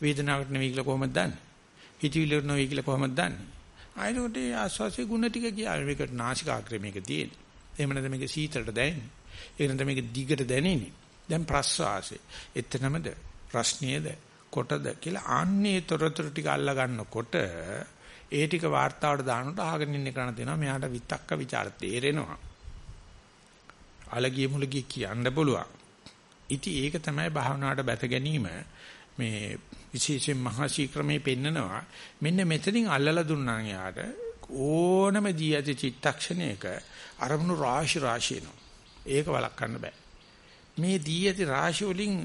වේදනාවකට නෙවෙයි කියලා කොහොමද දන්නේ? හිතවිල්ලකට නෙවෙයි කියලා කොහොමද දන්නේ? ආයෙත් ඒ ආස්වාසේ ಗುಣ ටික ගියා. මේකට නාසිකාග්‍රේ මේක තියෙන. එහෙම නැත්නම් මේක සීතලට දැනෙන්නේ. ඒක නැත්නම් මේක දිගට දැනෙන්නේ. දැන් ප්‍රස්වාසය. එතනමද ප්‍රශ්නියද කොටද කියලා ආන්නේ තොරතුරු ටික අල්ලා ගන්නකොට ඒ ටික වார்த்தාවට දානකොට අහගෙන ඉන්න කරණ තියෙනවා. මෙයාට විතක්ක ਵਿਚාර තේරෙනවා. අලගිය මුලගිය කියන්න බලුවා. ඉතින් ඒක තමයි භාවනාවට බැස ගැනීම මේ විශේෂයෙන් මහා ශීක්‍රමේ පෙන්නනවා. මෙන්න මෙතනින් අල්ලලා දුන්නා යාට ඕනම දී ඇති චිත්තක්ෂණයක අරමුණු රාශි රාශි එනවා. ඒක වළක්වන්න බෑ. මේ දී ඇති රාශි වලින්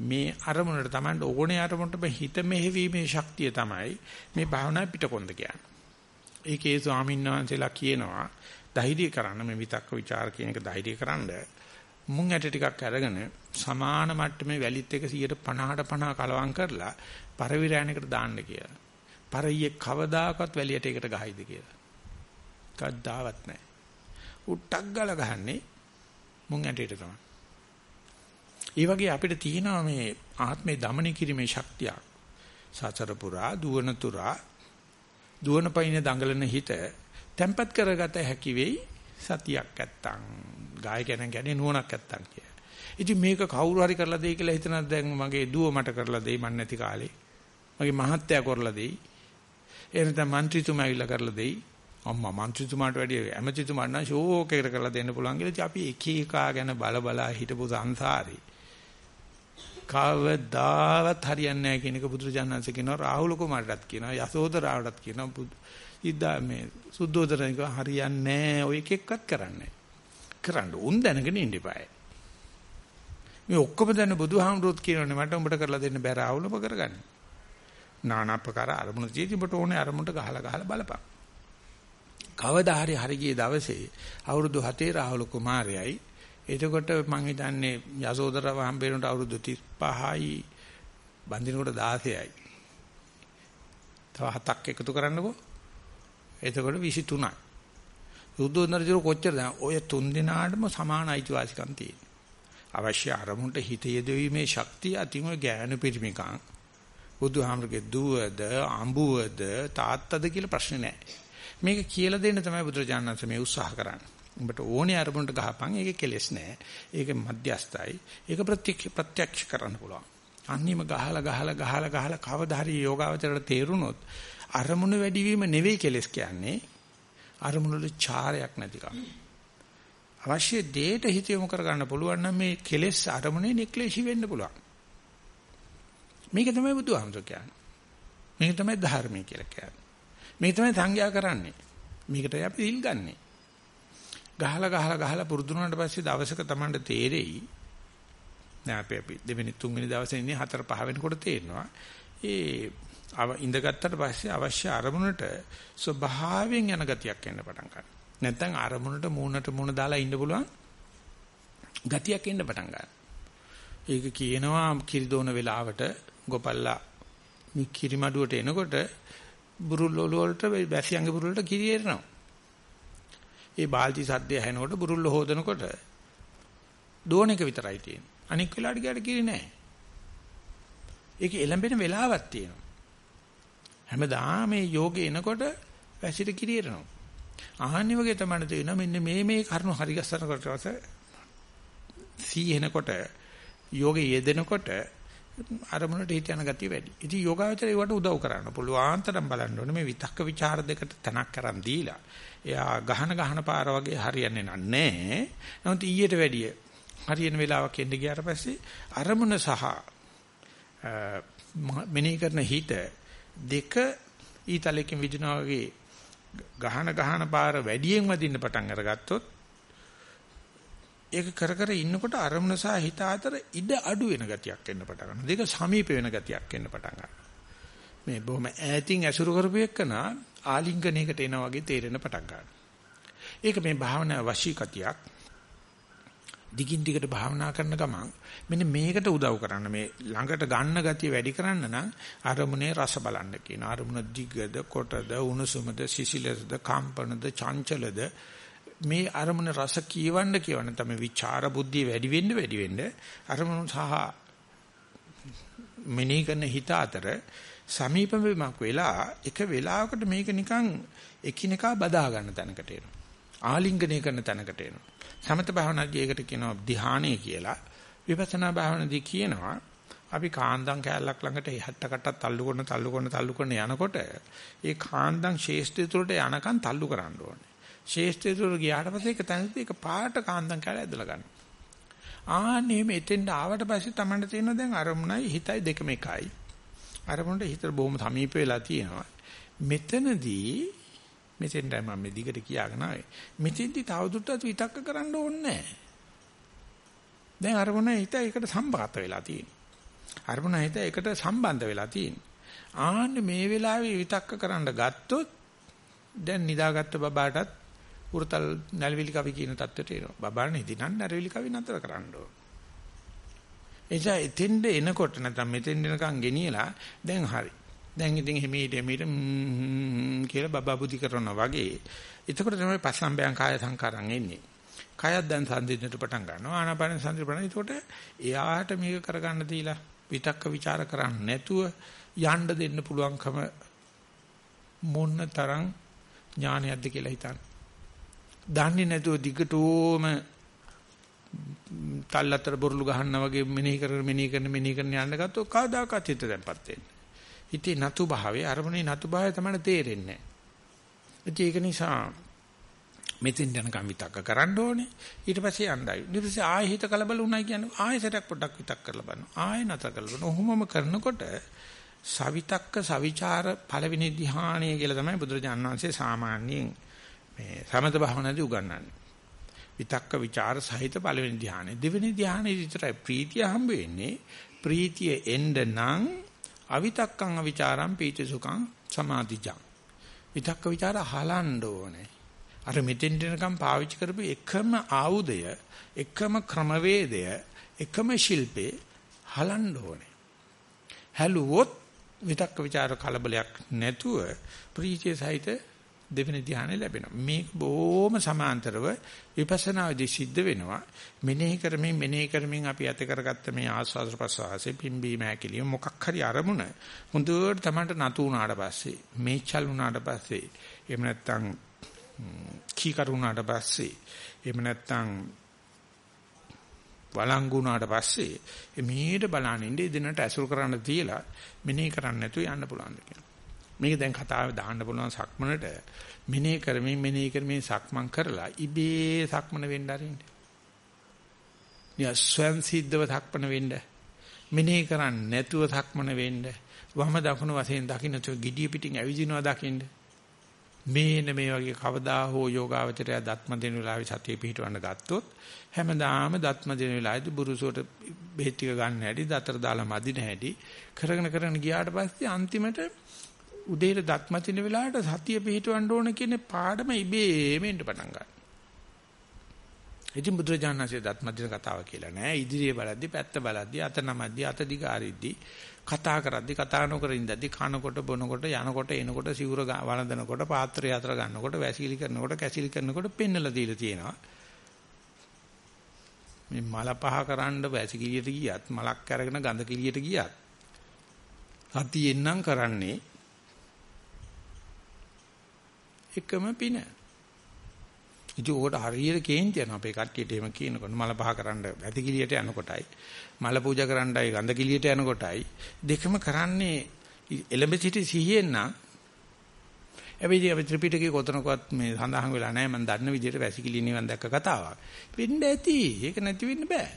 මේ අරමුණට Tamanට ඕනේ අරමුණට හිත මෙහෙවීමේ ශක්තිය තමයි මේ භාවනා පිටකොන්ද කියන්නේ. ඒකේ ස්වාමීන් වහන්සේලා කියනවා ධෛර්ය කරන්න මේ විතක්ක ਵਿਚාර කියන එක ධෛර්ය කරන්න මුං ඇට ටිකක් අරගෙන සමාන මට්ටමේ වැලිත් එක 150ට 50 කලවම් කරලා පරවිරයන්කට දාන්න කියලා. පරයියේ කවදාකවත් වැලියට ඒකට ගහයිද කියලා. කද්දාවත් නැහැ. උට්ටක් ගල ගහන්නේ මුං ඇටයට තමයි. ඒ වගේ අපිට තියෙනවා මේ ආත්මේ দমন කිරීමේ ශක්තියක්. සසර පුරා දුවන තුරා දුවන පයින් දඟලන හිත තැම්පත් කරගත හැකි වෙයි සතියක් නැත්තම් ගායකයන් කියන්නේ නුවණක් නැත්තම් කිය. ඉතින් මේක කවුරු හරි කරලා දෙයි කියලා හිතනද දැන් මගේ දුව මට කරලා දෙයි මන් නැති කාලේ. මගේ මහත්තයා කරලා දෙයි. එහෙනම් මන්ත්‍රීතුමා ඇවිල්ලා කරලා දෙයි. අම්මා මන්ත්‍රීතුමාට වැඩිය ඇමතිතුමාට නම් ෂෝක් එකකට කරලා දෙන්න පුළුවන් කියලා අපි එක එකා ගැන බල බලා හිටපු සංසාරේ. කවදාවත් හරියන්නේ නැහැ කියන එක බුදුරජාණන්සේ කියනවා රාහුල කුමාරටත් කියනවා යසෝදරාවටත් කියනවා ඉදා මේ සුද්ධෝදරනික හරියන්නේ නැහැ ඔය එක එක්කත් කරන්නේ කරන්න උන් දැනගෙන ඉන්න ඉපාය මේ ඔක්කොම දැන බුදුහාමුදුරුවෝ කියනනේ මට උඹට කරලා දෙන්න බෑ රාහුල ඔබ කරගන්න. නානා ප්‍රකාර අරමුණු තියෙදි ඔබට ඕනේ අරමුණට ගහලා ගහලා බලපන්. කවදා හරි හරි ගිය දවසේ අවුරුදු 7 රාහුල කුමාරයයි. එතකොට මං හිතන්නේ යසෝදරව හම්බෙන්නට අවුරුදු 35යි බන්දිනකොට 16යි. තව හතක් එකතු කරන්නකෝ. එතකොට 23යි. සුද්ධෝදනජර කොච්චර දැන් ඔය තුන් දිනාටම සමාන අයිතිවාසිකම් තියෙනවා. අවශ්‍ය අරමුණට හිත යෙදවීමේ ශක්තිය අතිම ගෑනු පිරිමිකම්. බුදුහාමරගේ දුවද අඹුවද තාත්තද කියලා ප්‍රශ්නේ නැහැ. මේක කියලා දෙන්න තමයි බුදුරජාණන් වහන්සේ මේ උත්සාහ කරන්නේ. උඹට ඕනේ අරමුණට ගහපන් ඒකේ කෙලෙස් නැහැ. ඒක මධ්‍යස්ථයි. ඒක ප්‍රත්‍යක්ෂ ප්‍රත්‍යක්ෂ කරන්න පුළුවන්. අන්නීම ගහලා ගහලා ගහලා ගහලා කවදා හරි යෝගාවචරයට තේරුනොත් අරමුණු වැඩිවීම නෙවෙයි කෙලෙස් කියන්නේ. අරමුණු වල චාරයක් නැතිකම. අවශ්‍ය දෙයට හිත යොමු කරගන්න පුළුවන් නම් මේ කෙලෙස් අරමුණේ නික්ලේශී වෙන්න පුළුවන්. මේක තමයි බුදුහාමුදුර කියන්නේ. මේක තමයි ධර්මය කියලා කියන්නේ. මේක තමයි සංඥා කරන්නේ. මේකට අපි ඉල් ගන්නේ. ගහලා ගහලා ගහලා පුරුදු වුණාට පස්සේ දවසක Tamanට තේරෙයි නෑ අපි අපි දෙවෙනි තුන්වෙනි දවසේ ඉන්නේ හතර පහ වෙනකොට තේරෙනවා ඒ ඉඳගත්තට පස්සේ අවශ්‍ය අරමුණට ස්වභාවයෙන් යන ගතියක් එන්න පටන් ගන්නවා නැත්නම් අරමුණට මූණට මූණ දාලා ඉන්න පුළුවන් ගතියක් එන්න පටන් ගන්නවා ඒක කියනවා කිරිදෝන වෙලාවට ගොපල්ලා මේ කිරිමඩුවට එනකොට බුරුල් වලට බැසියන්ගේ බුරුල් වලට කිරි එරනවා ඒ බාල්ටි සද්දය ඇහෙනකොට බුරුල්ල හොදනකොට දෝන එක විතරයි තියෙන්නේ. අනික් වෙලාවට ගියට කිරි නැහැ. ඒක එළඹෙන වෙලාවක් තියෙනවා. හැමදාම මේ යෝගේ එනකොට වැසිට කිරියරනවා. ආහන්නේ වගේ තමයි තේරෙනවා මෙන්න මේ මේ කරුණු හරි ගස්සනකොට රස සී එනකොට යෝගේ යෙදෙනකොට අරමුණට හිත යන ගතිය වැඩි. ඉතින් යෝගාවචරය ඒවට උදව් කරන්න පුළුවන් තරම් බලන්න ඕනේ මේ විතක්ක ਵਿਚාර දෙකට තනක් කරන් දීලා. එයා ගහන ගහන පාර වගේ හරියන්නේ නැහැ. නමුත් ඊට වැඩිය හරියන වෙලාවක් එන්න ගියාට පස්සේ අරමුණ සහ මෙනෙහි කරන හිත දෙක ඊතලකින් විදිනවා වගේ ගහන ගහන පාර වැඩියෙන් වදින්න පටන් අරගත්තොත් ඒක කර කර ඉන්නකොට අරමුණ සහ හිත අතර ඉඩ අඩු වෙන ගතියක් එන්න පටන් ගන්නවා. දෙක සමීප වෙන ගතියක් එන්න පටන් ගන්නවා. මේ බොහොම ඈතින් ඇසුරු කරපු එකන ආලිංගනයකට එනා වගේ තේරෙන පටන් ගන්නවා. ඒක මේ භාවනා වශී කතියක්. දිගින් දිගට භාවනා කරන ගමන් මෙන්න මේකට උදව් කරන්න මේ ළඟට ගන්න ගතිය වැඩි කරන්න නම් අරමුණේ රස බලන්න කියන අරමුණ දිගද කොටද උණුසුමද සිසිලද කම්පනද චංචලද මේ අරමුණ රස කියවන්න කියවන්න තමයි විචාර බුද්ධිය වැඩි වෙන්න වැඩි වෙන්න අරමුණ සහ මෙනෙහි කරන හිත අතර සමීප වීමක් වෙලා එක වෙලාවකට මේක නිකන් එකිනෙකා බදා ගන්න තැනකට එනවා. ආලිංගනය කරන තැනකට එනවා. සමත භාවනාදී ඒකට කියනවා ධ්‍යානය කියලා. විපස්සනා භාවනාදී කියනවා අපි කාන්දම් කෑල්ලක් ළඟට එහට කටත් තල්ලු කරන තල්ලු කරන තල්ලු කරන යනකොට ඒ කාන්දම් ශේෂ්ත්‍රය තුළට යනකම් තල්ලු කරන්න ඕනේ. ශේෂ්ත්‍රය තුළට ගියාට පස්සේ ඒක තැනදී ඒක පාට කාන්දම් කෑල්ල ඇදලා ගන්න. ආන්නේ මෙතෙන්ට ආවට පස්සේ Tamanට තියෙන දැන් අරමුණයි හිතයි දෙකම එකයි. අරමුණට හිත බොහොම සමීප වෙලා තියෙනවා. මෙතනදී මෙතෙන්ට මම මේ දිගට කියාගෙන ආවේ. මෙතෙන්දී තවදුරටත් විතක්ක කරන්න ඕනේ නැහැ. දැන් අරමුණ හිත ඒකට සම්බන්ධ වෙලා තියෙනවා. අරමුණ හිත ඒකට සම්බන්ධ වෙලා තියෙනවා. ආන්න මේ වෙලාවේ විතක්ක කරන්න ගත්තොත් දැන් නිදාගත්ත බබාටත් උරතල් නැලවිලි කවි කියන தත්වෙට එනවා. බබාන හිටිනම් නැලවිලි කවි නතර කරන්න ඕන. එනිසා එතෙන්ද එනකොට නැත්නම් මෙතෙන් එනකන් ගෙනියලා දැන් හරි. දැන් ඉතින් හිමීට හිමීට කියලා බබා බුද්ධි කරනවා වගේ. එතකොට තමයි පස්සම්බයං කාය සංකාරම් එන්නේ. කයත් දැන් සංදින්නට පටන් ගන්නවා. ආනාපාන සංදින්න පටන්. එතකොට එයාට මේක කරගන්න දීලා විතක්ක ਵਿਚාර කරන්නේ නැතුව යන්න දෙන්න පුළුවන්කම මොන තරම් ඥානයක්ද කියලා හිතන්න. දන්නේ නැතුව දිගටම තල්ලතර බොරළු ගහන්න වගේ මෙනෙහි කරගෙන මෙනෙහි කරන මෙනෙහි කරන යන්න ගත්තොත් කවදාකවත් හිත දැන්පත් වෙන්නේ. හිතේ නතු භාවයේ අරමුණේ නතු භාවය තමයි තේරෙන්නේ නැහැ. ඒක නිසා මෙතෙන් යනකම් විතක්ක කරන්න ඕනේ. ඊට පස්සේ යන්නයි. ඊට පස්සේ ආයෙ හිත කලබල වුණයි කියන්නේ ආයෙ සැරයක් පොඩ්ඩක් විතක් කරලා බලන්න. ආයෙ නැතර කරලා බලන්න. ඔහොමම කරනකොට සවිතක්ක සවිචාර පළවෙනි ධ්‍යානය කියලා තමයි බුදුරජාණන් වහන්සේ සාමාන්‍යයෙන් මේ සමත භාවනාදී උගන්වන්නේ. විතක්ක ਵਿਚාර සහිත පළවෙනි ධ්‍යානෙ. දෙවෙනි ධ්‍යානෙ විතරයි ප්‍රීතිය හම්බ වෙන්නේ. ප්‍රීතිය එන්න නම් අවිතක්කං අවිචාරං පීති සුඛං සමාධිජං. විතක්ක ਵਿਚාර හලන්න ඕනේ. අර මෙතෙන්ට එනකම් පාවිච්චි කරපු එකම ආයුධය, එකම ක්‍රමවේදය, එකම ශිල්පේ හලන්න ඕනේ. හැලුවොත් විතක්ක ਵਿਚාර කලබලයක් නැතුව ප්‍රීතිය සහිත දෙවෙනි ධ්‍යානෙ ලැබෙනවා. මේක බොහොම සමාන්තරව විපස්සනාදී සිද්ධ වෙනවා. මෙනෙහි කරමින් මෙනෙහි කරමින් අපි ඇත කරගත්ත මේ ආස්වාද ප්‍රසවාසයේ පිම්බීම හැකිලිය මොකක් හරි අරමුණ හොඳට තමන්ට නතු වුණාට පස්සේ මේචල් වුණාට පස්සේ එහෙම නැත්නම් කීකරුණාට පස්සේ එහෙම නැත්නම් වළංගුණාට පස්සේ මේට බලනින්න ඉදිනට ඇසුරු කරන්න තියලා මෙනෙහි කරන්න නැතුව යන්න පුළුවන් කියලා. මේක දැන් කතාවේ දාන්න පුළුවන් සක්මනට මෙනෙහි කරමින් මෙනෙහි කරමින් සක්මන් කරලා ඉබේ සක්මන වෙන්න ආරින්න. නියස්වං සිද්ධව සක්මන වෙන්න. මෙනෙහි කරන්නේ නැතුව සක්මන වෙන්න. වම දකුණු වශයෙන් දකින්න තෝ gediya පිටින් ඇවිදිනවා දකින්න. මේන මේ වගේ කවදා හෝ යෝගාවචරය දත්ම දෙන වෙලාවේ සතිය පිහිටවන්න ගත්තොත් හැමදාම දත්ම දෙන වෙලාවේදී බුරුසුවට බෙහෙත් ටික ගන්න හැටි දතර දාලා මදින හැටි කරගෙන කරගෙන ගියාට පස්සේ අන්තිමට උදේට දත්ම තින වෙලාවට සතිය පිහිටවන්න ඕන කියන පාඩම ඉබේම එන්න පටන් ගන්නවා. ඉතින් බුදුරජාණන්සේ දත්ම දින කතාව කියලා නෑ. ඉදිරියේ බලද්දි පැත්ත බලද්දි අත නමද්දි අත දිගාරිද්දි කතා කරද්දි කතා නොකර ඉඳද්දි කනකොට බොනකොට යනකොට එනකොට සිවුර වළඳනකොට පාත්‍රය අතර ගන්නකොට වැසිලි කරනකොට කැසිලි කරනකොට පෙන්නලා දීලා තියෙනවා. මේ මල පහ කරන්න වැසිකිළියට ගියත් මලක් අරගෙන ගඳ කිළියට ගියත් සතියෙන් නම් කරන්නේ එකම පින. ඉතින් ඕකට හරියට කේන්ති යනවා. අපේ කට්ටියට එහෙම කියනකොට මල පහ කරන්න වැතිකිළියට යනකොටයි මල පූජා කරන්නයි ගඳ කිලියට යනකොටයි දෙකම කරන්නේ එළඹ සිටි සිහියෙන් නම්. හැබැයි අපි ත්‍රිපිටකයේ කොතනකවත් මේ සඳහන් වෙලා නැහැ. මම දන්න විදිහට වැසිකිලි නිවන් දැක්ක කතාවක්. වෙන්න ඇති. ඒක නැති වෙන්න බෑ.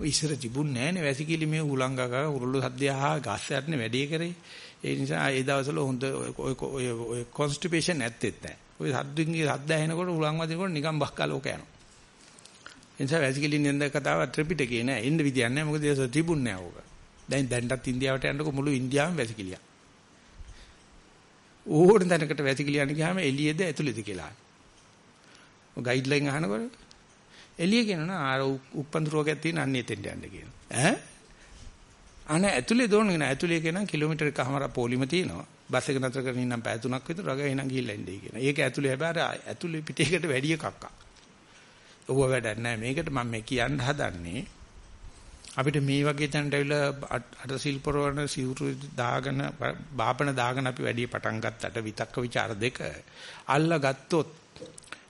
ඔය ඉස්සර තිබුණ නැහැනේ වැසිකිලි මේ උලංගක උරුළු සද්දයා ගස් යටනේ වැඩේ කරේ. ඒ නිසා ඒ දවස්වල හොඳ ඔය ඔය කොන්ස්ටිපේෂන් ඇත්තෙත් නැහැ ඔය සද්දින්ගේ සද්ද ඇහෙනකොට උලන් වදිනකොට නිකන් බක්කා ලෝක යනවා එනිසා වැසිකිලි නින්ද කතාව ත්‍රිපිටකේ නෑ. එන්න විදියක් නෑ. මොකද ඒක තිබුණේ නෑ ඕක. දැන් දැන්ටත් ඉන්දියාවට යනකොට මුළු ඉන්දියාවම වැසිකිලියක්. ඕන තැනකට වැසිකිලියන්න ගියාම එළියේද ඇතුළේද කියලා. ඔය ගයිඩ්ලයින් අහනකොට එළිය කියනවා ආර උප්පන්දු රෝගයක් තියෙන අන්නේ එතෙන්ට යන්න කියනවා. ඈ? අනේ ඇතුළේ දෝන්නේ නෑ. ඇතුළේ කියනවා කිලෝමීටර් එකමාරක් පොලිම තියෙනවා. බස් එක නතර කරගෙන ඉන්නම් පැය තුනක් විතර රග එනන් ගිහිල්ලා ඉන්නේ කියනවා. ඒක ඇතුළේ හැබැයි ඇතුළේ පිටේකට වැඩි එකක්. ඌව වැඩක් නැහැ. මේකට මම මේ කියන්න හදන්නේ අපිට මේ වගේ තැනට ඇවිල්ලා අට සිල් පොරවන සිවුරු දාගෙන බාපණ දාගෙන අපි වැඩි පටන් ගත්තට විතක්ක ਵਿਚාර දෙක අල්ලා ගත්තොත්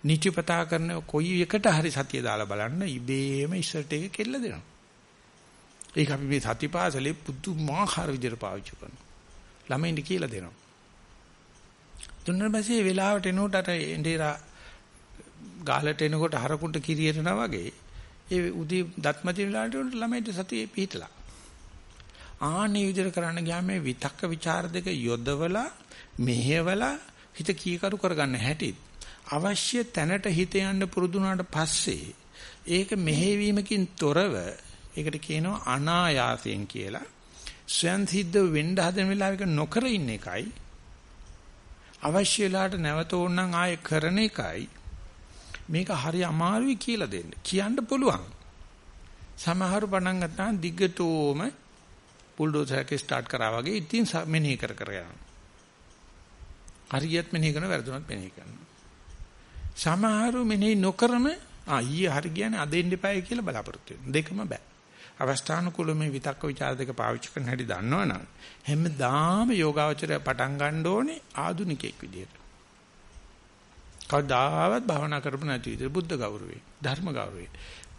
නිචිපතා කරන කොයි එකට හරි සතිය දාලා බලන්න ඉබේම ඉස්සරට එක කෙල්ල දෙනවා. ඒක අපි මේ සතිපාසලේ පුදුමාකාර විදිහට පාවිච්චි කරනවා. ළමයින්ට කියලා දෙනවා. දුන්නා පස්සේ වෙලාවට එනකොට අර එඬේරා ගාලට එනකොට හරකුන්ට කිරියටනා වගේ ඒ උදේ දත්මති වෙලාවට ළමයින්ට සතිය පිහිටලා. ආනේ විදිහට කරන්න ගියාම මේ විතක්ක ਵਿਚාර දෙක යොදවලා මෙහෙवला හිත කීකරු කරගන්න හැටිත් අවශ්‍ය තැනට හිත යන්න පුරුදු වුණාට පස්සේ ඒක මෙහෙවීමකින් තොරව ඒකට කියනවා අනායාසයෙන් කියලා ස්වයන් සිද්ධ වෙන්න හදන වෙලාවක නොකර ඉන්න එකයි අවශ්‍ය වෙලාවට නැවත ඕනනම් ආයෙ කරන එකයි මේක හරි අමාරුයි කියලා දෙන්න. කියන්න පුළුවන්. සමහර පණන් ගත්තා දිගටම බුල්ඩෝසර් එකේ ස්ටාර්ට් කරා වගේ ඉතින් මෙනෙහි කර කර යනවා. හරියට මෙනෙහි කරන වැරදුනත් මෙනෙහි කරනවා. සමහරු මෙනෙහි නොකරම ආ ඊයේ හරි කියන්නේ අද එන්න එපායි කියලා බලාපොරොත්තු වෙනවා. දෙකම බෑ. අවස්ථානුකූල මේ විතක්ක ਵਿਚාර දෙක පාවිච්චි කරන හැටි දන්නවනම් හැමදාම යෝගාවචරය පටන් ගන්න ඕනේ ආදුනිකෙක් විදියට. කවදාවත් භාවනා කරපු නැති විදිහට බුද්ධ ගෞරවේ ධර්ම ගෞරවේ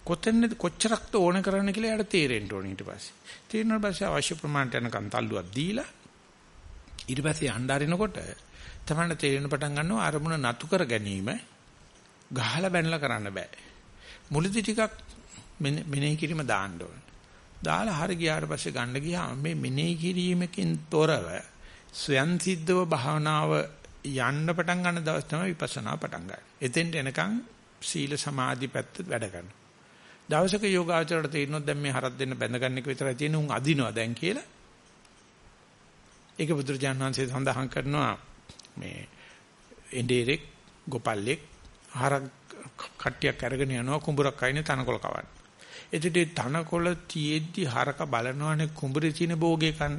කොතැනද කොච්චරක්ද ඕන කරන්න කියලා යාට තේරෙන්න ඕනේ ඊට පස්සේ. තේරෙනාට පස්සේ අවශ්‍ය ප්‍රමාණයට යනකම් තල්ලුවක් දීලා ඊට පස්සේ අnderිනකොට තමයි තේරෙන පටන් ගන්නවා අරමුණ නතු කර ගැනීම ගහලා බැනලා කරන්න බෑ. මුලදි ටිකක් මෙනෙහි කිරීම දාන්න ඕනේ. දාලා හරි ගියාට පස්සේ ගන්න ගියාම මේ මෙනෙහි කිරීමකින් තොරව ස්වයන් සිද්ධව භාවනාව යන්න පටන් ගන්න දවස් තමයි විපස්සනා පටන් ගන්න. එතෙන්ට එනකන් සීල සමාධි පැත්ත වැඩ කරනවා. දවසක යෝගාචරයට තේරෙනොත් දැන් මේ හරක් දෙන්න බැඳගන්න එක විතරයි තියෙන උන් අදිනවා දැන් කියලා. ඒක බුදුරජාණන් වහන්සේ සඳහන් කරනවා මේ එඬේරෙක් ගොපල්ලෙක් හරක් කට්ටියක් අරගෙන යනවා කුඹරක් අයිනේ තනකොළ කවන්න. එතකොට තනකොළ තියෙද්දි හරක බලනවානේ කුඹරේ තියෙන භෝගේ කන්න.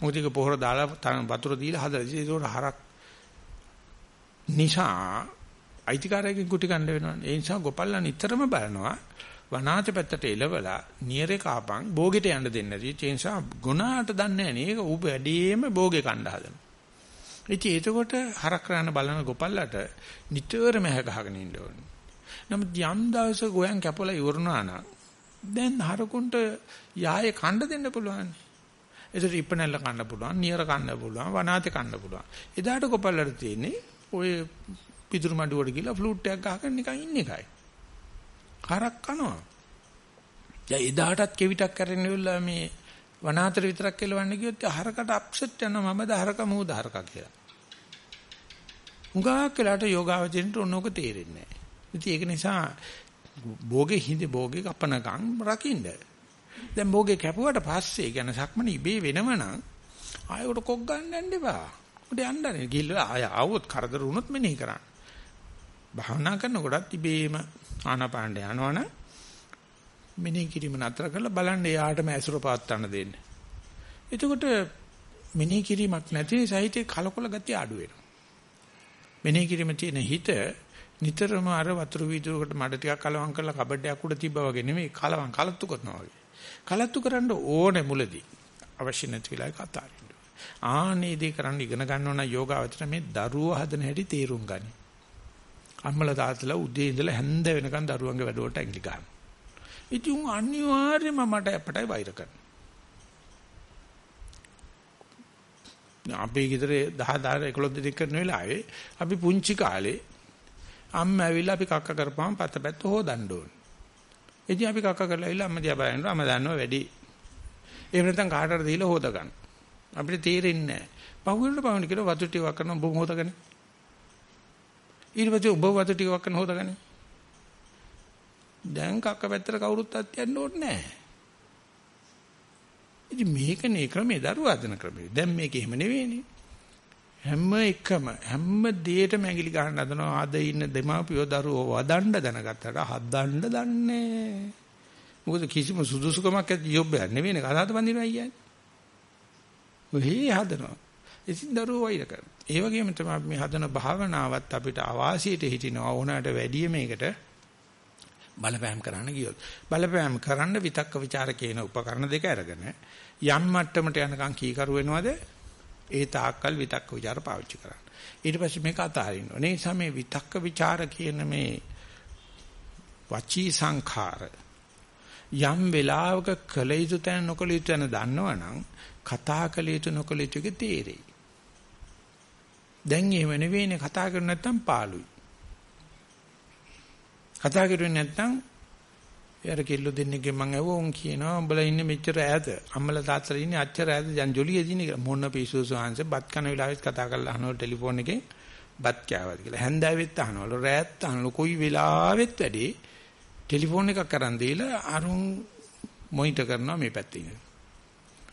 මොකද ඒක පොහොර දාලා වතුර දීලා හදලා. ඒකට හරක් නිසා අයිතිකාරයෙකුට කුටි කන්න වෙනවා. ඒ නිසා ගොපල්ලා නිතරම බලනවා වනාත පැත්තට එලවලා නියරේ කාපන් භෝගෙට යන්න දෙන්නේ නැති. ඒ නිසා ගුණාට දන්නේ නැහැ නේ. ඌ වැඩිම භෝගේ කන්න හදනවා. ඉතින් එතකොට හරක් කරන බලන ගොපල්ලට නිතරම හැග ගහගෙන ඉන්න ඕනේ. නමුත් යම් දවසක ගෝයන් කැපලා ඉවරනවා නම් දැන් හරකුන්ට යායේ කන්න දෙන්න පුළුවන්. ඒතර ඉපනැල්ල කන්න පුළුවන්, නියර කන්න පුළුවන්, වනාතේ කන්න පුළුවන්. එදාට ගොපල්ලට තියෙන්නේ ඔය පිටුරු මඩුවට ගිහලා ෆ්ලූට් එකක් ගහගෙන නිකන් ඉන්න එකයි. හරක් කනවා. දැන් එදාටත් කෙවිතක් කරගෙන ඉවරලා මේ වනාතර විතරක් කෙලවන්න ගියොත් හරකට අප්සෙට් යනවා මමද හරක මූද හරක කියලා. උගා කලට යෝගාවචරින්ට ඔන්නෝක තේරෙන්නේ නැහැ. ඉතින් ඒක නිසා භෝගේ හිඳ භෝගේ කපනකම් රකින්න. දැන් භෝගේ කැපුවට පස්සේ කියන සක්මණ ඉබේ වෙනවනම් ආයෙකට කොක් ගන්න යන්න එපා. උඩ යන්නනේ ගිහිල්ලා ආය ආවොත් කරදර වුණොත් මෙනෙහි කරන්න. භාවනා කරනකොටත් ඉබේම ආනාපානට යනවනම් මෙනෙහි කිරීම නතර කරලා බලන්න එයාටම ඇසුර පාත්තන්න දෙන්න. එතකොට මෙනෙහි කිරීමක් නැති සහිතේ කලකොල ගතිය අඩු වෙනවා. මෙනෙහි කිරීම තියෙන හිත නිතරම අර වතුර වීදුරකට මඩ ටිකක් කලවම් කරලා කබඩයක් උඩ තිබ්බා වගේ නෙමෙයි කලවම් කලත්තු කරනවා වගේ. කලත්තු කරන්න ඕනේ මුලදී. අවශ්‍ය නැති වෙලාවක අතාරින්න. ආනේ දේ කරන්න ඉගෙන ගන්නව නම් යෝගාවචර මේ දරුවෝ හදන හැටි තේරුම් ගනි. අම්මලා තාත්තලා උදේ ඉඳලා හැන්ද වෙනකන් දරුවන්ගේ වැඩවලට ඇඟිලි ගන්නවා. ඉතින් උන් අනිවාර්යයෙන්ම මට අපටයි වෛර කරනවා. අපේ ගෙදර 10 11 දෙනෙක් කරන වෙලාවේ අපි පුංචි කාලේ අම්මා ඇවිල්ලා අපි කක්ක කරපුවාම පතපැත්ත හොදන්න ඕන. ඉතින් අපි කක්ක කරලා ඇවිල්ලා අම්මා දිහා බලනවා අම්මා දන්නවා වැඩි. එහෙම නැත්නම් කාටට දීලා හොද ගන්න. අපිට තේරෙන්නේ නැහැ. පහුවෙන්න පහුවෙන්න කියලා වතු ටිකක් කරන ඔබ හොදගෙන. ඊට පස්සේ ඔබ වතු ටිකක් කරන හොදගෙන. දැන් කක්ක පැත්තට කවුරුත් අත්‍යන්න ඕනේ නැහැ. ඉතින් මේකනේ ක්‍රමේ දරුවා හදන ක්‍රමේ. දැන් මේක එහෙම නෙවෙයිනේ. හැම එකම හැම දෙයකම ඇඟිලි ගන්න හදනවා. අද ඉන්න දෙමාපියෝ දරුවෝ වදන්න දැනගත්තට හදන්න දන්නේ මොකද කිසිම සුදුසුකමක් ඇති ජොබ් එකක් නෙවෙයිනේ කතාවද බඳිනවා කියන්නේ. ඔහේ හදනවා. ඉතින් දරුවෝ වෛර කරනවා. ඒ වගේම තමයි මේ හදන භාවනාවත් අපිට අවාසියට හිටිනවා ඕනකට වැඩිය මේකට බලපෑම් කරන්න ගියොත් බලපෑම් කරන්න විතක්ක ਵਿਚාර කියන උපකරණ දෙක අරගෙන යම් මට්ටමට යනකම් කීකරු වෙනවද ඒ තාක්කල් විතක්ක ਵਿਚාර පාවිච්චි කරන්න. ඊට පස්සේ මේක අතහරින්න ඕනේ. ඒ නිසා මේ විතක්ක ਵਿਚාර කියන මේ වචී සංඛාර යම් වෙලාවක කළ යුතු තැන නොකළ යුතු තැන දන්නවනම් කතා කළ යුතු නොකළ යුතුගේ තේරෙයි. දැන් එහෙම නෙවෙයිනේ කතා කරු නැත්තම් පාළුයි. කතා කරුවේ නැත්තම් යාර කෙල්ල දෙන්නෙක්ගෙන් මං ඇහුවා උන් කියනවා උඹලා ඉන්නේ මෙච්චර ඈත. අම්මලා තාත්තලා ඉන්නේ අච්චර ඈත. දැන් ජොලිය දිනේ මොන පිස්සු සෝහන්ස බත් කන වෙලාවෙත් කතා කරලා අහනවා ටෙලිෆෝන් එකෙන්. බත් කෑවද? කියලා. හැන්දෑවෙත් අහනවලු රෑත් අහනවලු කොයි වෙලාවෙත් වැඩි. ටෙලිෆෝන් එකක් කරන් දීලා අරුන් මොනිටර් කරනවා මේ පැත්තේ ඉඳලා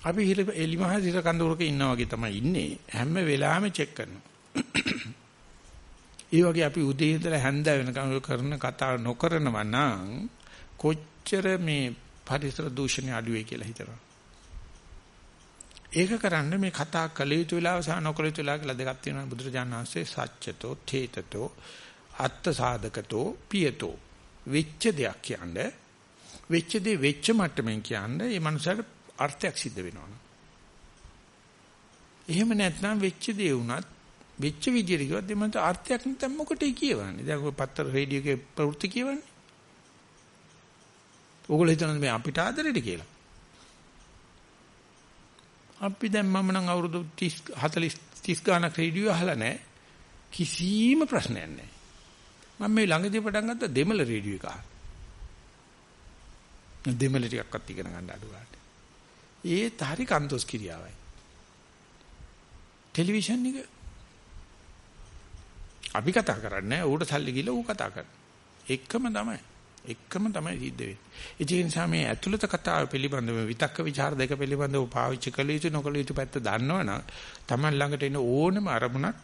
අපි හිර එලිමහ හිර කඳවුරක ඉන්නා වගේ තමයි ඉන්නේ. හැම වෙලාවෙම චෙක් කරනවා. [CLEARS THROAT] ඒ වගේ අපි උදේ ඉඳලා හැන්ද වෙනකම් කරන කතා නොකරනවා නම් කොච්චර මේ පරිසර දූෂණය අඩු වෙයි කියලා හිතනවා. ඒක කරන්න මේ කතා කළ යුතු වෙලාව සහ නොකළ යුතු වෙලාව කියලා දෙකක් තියෙනවා බුදුරජාණන් වහන්සේ සත්‍යතෝ තේතතෝ අත්ත සාධකතෝ පියතෝ වෙච්ච දෙයක් කියන්නේ වෙච්ච දේ වෙච්ච මට්ටමින් කියන්නේ මේ මනුස්සයාට අර්ථයක් සිද්ධ වෙනවා. එහෙම නැත්නම් වෙච්ච දේ වුණත් වෙච්ච විදියට කිව්වත් දෙමන්ට අර්ථයක් නැත්නම් මොකටද කියවන්නේ? දැන් ඔය පත්තර රේඩියෝ එකේ ප්‍රවෘත්ති කියවන්නේ. ඕගොල්ලෝ හිතනවා මේ අපිට ආදරෙට කියලා. අපි දැන් මම නම් අවුරුදු 30 40 30 ගානක් රේඩියෝ අහලා නැහැ. කිසිම ප්‍රශ්නයක් නැහැ. මම මේ ළඟදී පටන් ගත්ත දෙමළ රේඩියෝ එක අහලා. දෙමළ ටිකක්වත් ඉගෙන ගන්න අඩුවාට. ඒත් හරි කන්තොස් කිරියාවයි. ටෙලිවිෂන් එක අපි කතා කරන්නේ ඌට සල්ලි ගිහලා ඌ කතා කරනවා. එකම තමයි. එකම තමයි සිද්ධ වෙන්නේ. ඒ නිසා මේ ඇතුළත කතාව පිළිබඳව විතක්ක ਵਿਚාර දෙක පිළිබඳව පාවිච්චි කළ යුතු නොකළ යුතු පැත්ත දන්නවනම් Taman ළඟට එන ඕනම අරමුණක්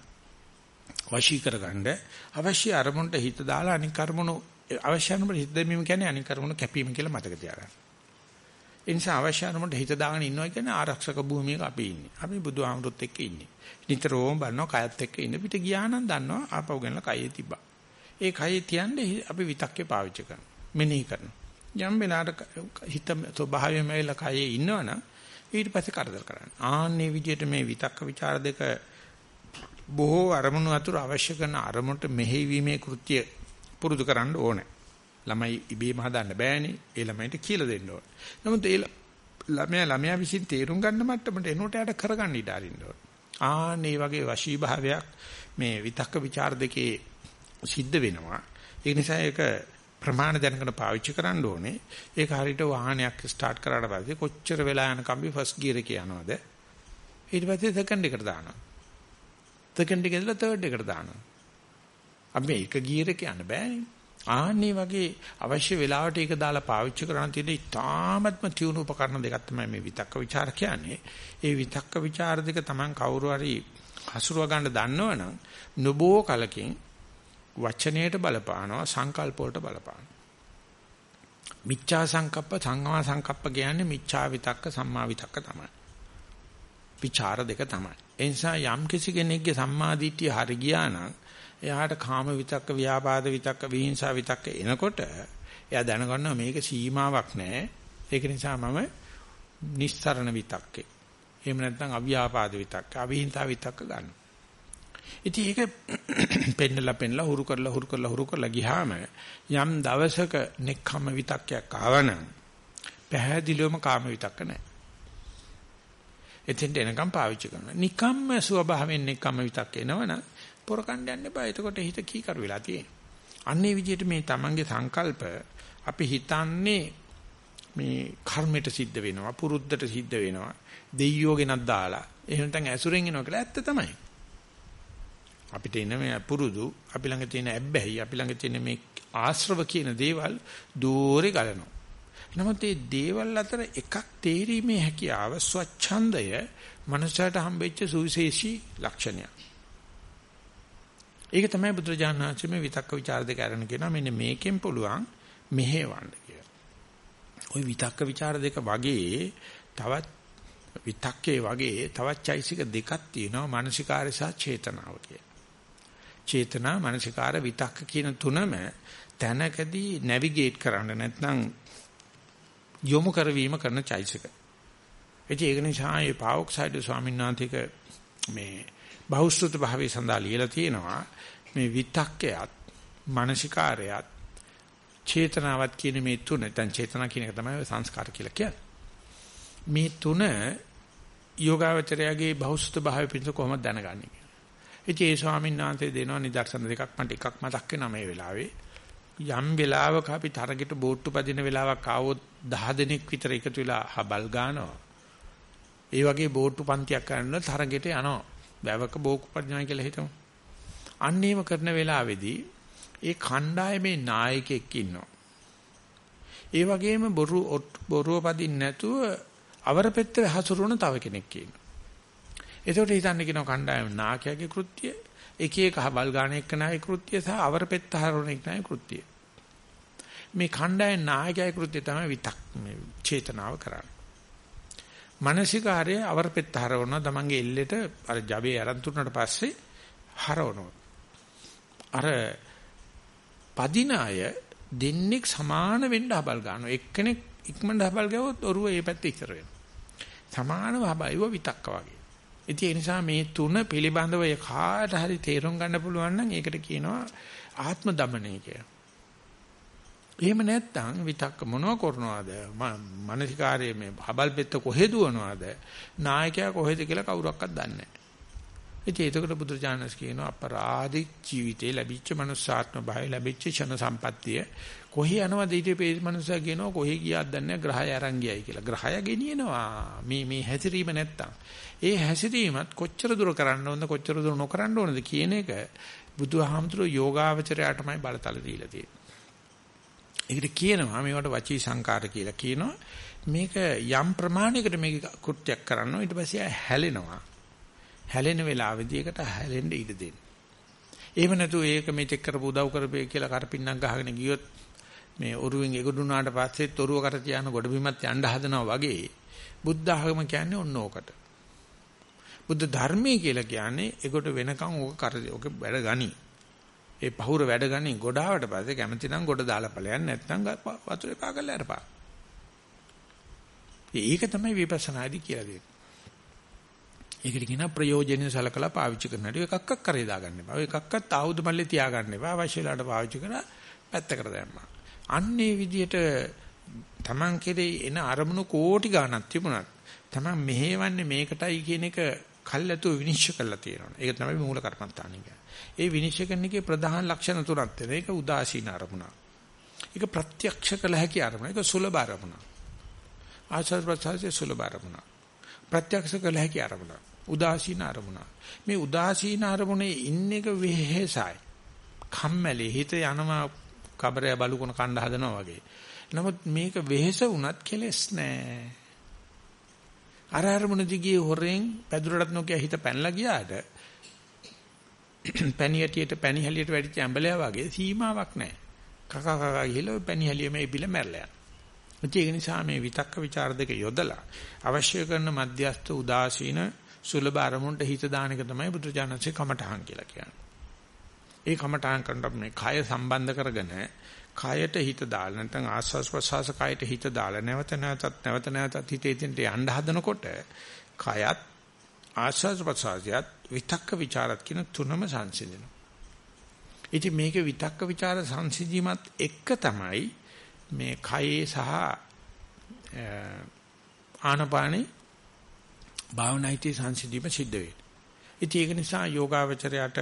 වශී කරගන්න අවශ්‍ය අරමුණට හිත දාලා අනික් අරමුණු අවශ්‍ය අරමුණට හිත දෙමීම කියන්නේ අනික් අරමුණු කැපීම කියලා මතක තියාගන්න. ඒ නිසා අවශ්‍ය අරමුණට හිත දාගෙන ඉන්නවා කියන්නේ ආරක්ෂක භූමියක අපි ඉන්නේ. අපි බුදුහාමුදුරුත් එක්ක ඉන්නේ. නිතරම බලනවා කයත් එක්ක ඉන්න පිට ගියා නම් දන්නවා ආපහු ගෙනලා කයේ තිබ්බා. ඒ කයේ තියන්නේ අපි විතක්කේ පාවිච්චි කරනවා. මෙනෙහි කරනවා. යම් වෙලාවට හිත ස්වභාවයෙන්ම වෙලා කයේ ඉන්නවනම් ඊට පස්සේ කරදර කරන්නේ. ආන්නේ විදිහට මේ විතක්ක ਵਿਚාර දෙක බොහෝ අරමුණු අතුර අවශ්‍ය කරන අරමුණට මෙහෙවීමේ කෘත්‍ය පුරුදු කරන්න ඕනේ. ළමයි ඉබේම හදන්න බෑනේ. ඒ ළමයින්ට කියලා දෙන්න ඕනේ. නමුත් ඒ ළමයා ළමයා විසින් තේරුම් ගන්න මට්ටමට එනකොට යට කරගන්න ඉඩ අරින්න ඕනේ. ආන් මේ වගේ වශීභාවයක් මේ විතක්ක ਵਿਚාර දෙකේ සිද්ධ වෙනවා. ඒ නිසා ඒක ප්‍රමාණ දැනගෙන පාවිච්චි කරන්න ඕනේ. ඒක හරියට වාහනයක් ස්ටාර්ට් කරාට පස්සේ කොච්චර වෙලා යන කම්බි ෆස්ට් ගියර් එකේ යනවද? ඊට පස්සේ සෙකන්ඩ් එකට දානවා. සෙකන්ඩ් එකේ ඉඳලා තර්ඩ් එකට දානවා. අපි මේ එක ගියර් එක යන්න බෑනේ. ආන්නේ වගේ අවශ්‍ය වෙලාවට ඒක දාලා පාවිච්චි කරන්න තියෙන ඉතාමත්ම තියුණු උපකරණ දෙකක් තමයි මේ විතක්ක ਵਿਚාර කියන්නේ. ඒ විතක්ක ਵਿਚාර දෙක Taman කවුරු හරි හසුරුව ගන්න දන්නවනම් නොබෝ කලකින් වචනයට බලපානවා සංකල්ප වලට බලපානවා. මිච්ඡා සංකප්ප සංගමා සංකප්ප කියන්නේ මිච්ඡා විතක්ක සම්මා විතක්ක තමයි. විචාර දෙක තමයි. ඒ නිසා යම් කිසි කෙනෙක්ගේ සම්මා දිට්ඨිය හරි ගියා නම් එයාට කාම විතක්ක ව්‍යාපාද විතක්ක විහිංසා විතක්ක එනකොට එයා දැනගන්නවා මේක සීමාවක් නැහැ. ඒක නිසා මම නිස්සරණ විතක්කේ. එහෙම නැත්නම් අව්‍යාපාද විතක්ක, අවිහිංසා විතක්ක ගන්නවා. ඉතින් ඒක [CLEARS THROAT] පෙන්නලා පෙන්නලා හුරු කරලා හුරු කරලා හුරු කරලා ගියාම යම් දවසක නෙක්ඛම් විතක්කයක් ආවනම් පැහැදිලිවම කාම විතක්ක නැහැ. එතෙන්ට එනකම් පාවිච්චි කරනවා. නිකම්ම ස්වභාවයෙන් නෙක්ඛම් විතක්ක එනවනම් පොර කණ්ඩ යන්න එපා. එතකොට හිත කීකරු වෙලා තියෙනවා. අන්නේ විදිහට මේ තමන්ගේ සංකල්ප අපි හිතන්නේ මේ කර්මයට සිද්ධ වෙනවා, පුරුද්දට සිද්ධ වෙනවා, දෙයියෝ ගෙනත් දාලා. එහෙම නැත්නම් ඇසුරෙන් එනවා කියලා ඇත්ත තමයි. අපිට එන මේ පුරුදු අපි ළඟ තියෙන ඇබ්බැහි අපි ළඟ තියෙන මේ ආශ්‍රව කියන දේවල් දෝරේ ගලනවා. නමුත් මේ දේවල් අතර එකක් තේරීමේ හැකියාව ස්වච්ඡන්දය මනසට හම්බෙච්ච සුවිශේෂී ලක්ෂණය. ඒක තමයි බුදුරජාණන් වහන්සේ මේ විතක්ක ਵਿਚාර දෙක අරගෙන කියනවා මෙන්න මේකෙන් පුළුවන් මෙහෙවන්න කියලා. ওই විතක්ක ਵਿਚාර දෙක වගේ තවත් විතක්කේ වගේ තවත් චෛසික දෙකක් තියෙනවා මානසිකාරය සහ චේතනාව කියලා. චේතනා මානසිකාර විතක්ක කියන තුනම තැනකදී නැවිගේට් කරන්න නැත්නම් යොමු කරවීම කරන චෛසික. ඒක නිසා මේ පාවොක්සයිඩ් ස්වාමීන් වහන්සේක මේ බහුශ්‍රృత භාවයේ සඳහා ලියලා තියෙනවා මේ විතක්කයත් මානසිකාරයත් චේතනාවත් කියන මේ තුන නැත්නම් චේතනා කියන එක තමයි සංස්කාර කියලා කියන්නේ. මේ තුන යෝගාවචරයාගේ බහුසුත භාවය පිණිස කොහොමද දැනගන්නේ කියලා. ඉතින් ඒ ස්වාමීන් වහන්සේ දෙනවා නිදර්ශන දෙකක් මට එකක් මතක් වෙනවා මේ වෙලාවේ. යම් වෙලාවක අපි තරගෙට බෝට්ටු පදින වෙලාවක් ආවොත් 10 දෙනෙක් විතර එකතු වෙලා හබල් ගන්නවා. ඒ වගේ බෝට්ටු පන්තියක් කරන්න තරගෙට යනවා. වැවක බෝක්කු පදිනවා කියලා හිතමු. අන්න ඒව කරන වෙලාවේදී ඒ කණ්ඩායමේ නායකයෙක් ඉන්නවා. ඒ වගේම බොරු බොරුව පදින්න නැතුව අවරපෙත්ත හසුරුවන තව කෙනෙක් ඉන්නවා. ඒකට හිතන්න කියන කණ්ඩායම නායකයාගේ කෘත්‍යය එක එක හබල් ගාන එක්කනාගේ කෘත්‍යය සහ අවරපෙත්ත හරවන එක්කනාගේ කෘත්‍යය. මේ කණ්ඩායම නායකයාගේ කෘත්‍යය තමයි විතක් මේ චේතනාව කරන්නේ. මානසිකාර්ය අවරපෙත්ත හරවනවා තමන්ගේ එල්ලෙට අර ජබේ අරන් තුනට පස්සේ හරවනවා. අර පදින අය දෙන්නෙක් සමාන වෙන්න හබල් ගන්නවා. එක්කෙනෙක් ඉක්මනට හබල් ගවොත් ඔරුව ඒ පැත්තේ ඉතර වෙනවා. සමානව හබයිව විතක්ක වගේ. ඉතින් ඒ නිසා මේ තුන පිළිබඳව කාට හරි තේරුම් ගන්න පුළුවන් නම් ඒකට කියනවා ආත්ම දමනය කියලා. එහෙම නැත්නම් විතක්ක මොනව කරනවද? මානසිකාරයේ මේ හබල් පෙත්ත කොහෙද දුවනවද? නායකයා කොහෙද කියලා කවුරක්වත් දන්නේ නැහැ. ඉතින් ඒකට බුදුරජාණන්ස් කියනවා අපරාධි ජීවිතේ ලැබිච්ච මනුස්සාත්ම භාවය ලැබිච්ච ෂණ සම්පත්තිය කොහේ යනවද ඊට පස්සේ මනුස්සයා කියනවා කොහේ ගියාද දන්නේ ග්‍රහය අරන් ගියයි කියලා. ග්‍රහය ගෙනියනවා. මේ මේ හැසිරීම නැත්තම්. ඒ හැසිරීමත් කොච්චර දුර කරන්න ඕනද කොච්චර දුර නොකරන්න ඕනද කියන එක බුදුහාමුදුරුවෝ යෝගාවචරයටමයි බලතල දීලා තියෙන්නේ. ඒකට කියනවා මේවට වචී සංකාර කියලා කියනවා. මේක යම් ප්‍රමාණයකට මේක කෘත්‍යයක් කරනවා ඊට පස්සේ හැලෙනවා. හැලෙන වෙලාවෙදී ඒකට හැලෙන්න ඉඩ දෙන්න. එහෙම නැතු ඒක මෙතෙක් කරපු උදව් කරපේ කියලා කරපින්නම් ගහගෙන ගියොත් මේ ඔරුවෙන් එගොඩුනාට පස්සෙත් ඔරුව කර තියාන ගොඩ බිමත් යන්න හදනවා වගේ බුද්ධ ආගම කියන්නේ ඔන්න ඕකට. බුද්ධ ධර්මයේ කියලා කියන්නේ ඒකට වෙනකන් ඕක කර ඕක වැඩ ගනි. ඒ පහුර වැඩ ගනි ගොඩාවට පස්සේ කැමති නම් ගොඩ දාලා ඵලයන් නැත්නම් වතුරේ පාගල අරපා. ඒක තමයි විපස්සනාදී කියලා දෙන්නේ. ඒකට කියනවා ප්‍රයෝජනෙ සලකලා පාවිච්චි කරන්න. ඒකක්ක් කරේ දාගන්න එපා. ඒකක්වත් ආයුධ මල්ලේ තියාගන්න එපා. අවශ්‍ය වෙලාවට පාවිච්චි කරලා පැත්තකට දැම්මා. අන්නේ විදිහට Taman කෙරේ එන අරමුණු කෝටි ගණක් තිබුණත් Taman මෙහෙවන්නේ මේකටයි කියන එක කල්ැතුව විනිශ්චය කරලා තියෙනවා. ඒක තමයි මූල කර්මත්තාන ඒ විනිශ්චය කරන එකේ ප්‍රධාන ලක්ෂණ තුනක් තියෙනවා. ඒක උදාසීන අරමුණ. ඒක ප්‍රත්‍යක්ෂ කළ හැකි අරමුණ. ඒක සුලභ අරමුණ. ආචාර ප්‍රසාරයේ සුලභ අරමුණ. ප්‍රත්‍යක්ෂ කළ හැකි අරමුණ. උදාසීන අරමුණ. මේ උදාසීන අරමුණේ ඉන්න එක වෙහෙසයි. කම්මැලි හිත යනවා කබරය බලුකොන කණ්ඩ හදනවා වගේ. නමුත් මේක වෙහෙස වුණත් කෙලස් නෑ. අර අරමුණ දිගේ හොරෙන් පැදුරටත් නොකිය හිත පැනලා ගියාට පැණියටියට පැණි හැලියට වැඩිච්ච ඇඹලයා වගේ සීමාවක් නැහැ. කකා කකා ගිහලා පැණි හැලියෙම ඉබිල මැරලා යනවා. ඒක නිසා මේ විතක්ක ਵਿਚාර දෙක යොදලා අවශ්‍ය කරන මධ්‍යස්ථ උදාසීන සුලභ අරමුණට හිත දාන එක තමයි බුදුජානකසේ කමඨහන් කියලා කියන්නේ. ඒ කමඨාන් කරනකොට මේ කය සම්බන්ධ කරගෙන කයට හිත දාලා නැත්නම් ආස්වාස් ප්‍රසවාස කයට හිත දාලා නැවත නැවතත් නැවත නැවතත් හිතේ තින්ට යන්න හදනකොට කයත් ආස්වාස් ප්‍රසවාසයත් විතක්ක ਵਿਚාරත් කියන තුනම සංසිඳෙනවා. ඉතින් මේක විතක්ක ਵਿਚාර සංසිඳීමත් එක්ක තමයි මේ කයේ සහ ආනපානේ භාවනායිතී සංසිඳීම සිද්ධ වෙන්නේ. ඉතින් ඒක නිසා යෝගාවචරයට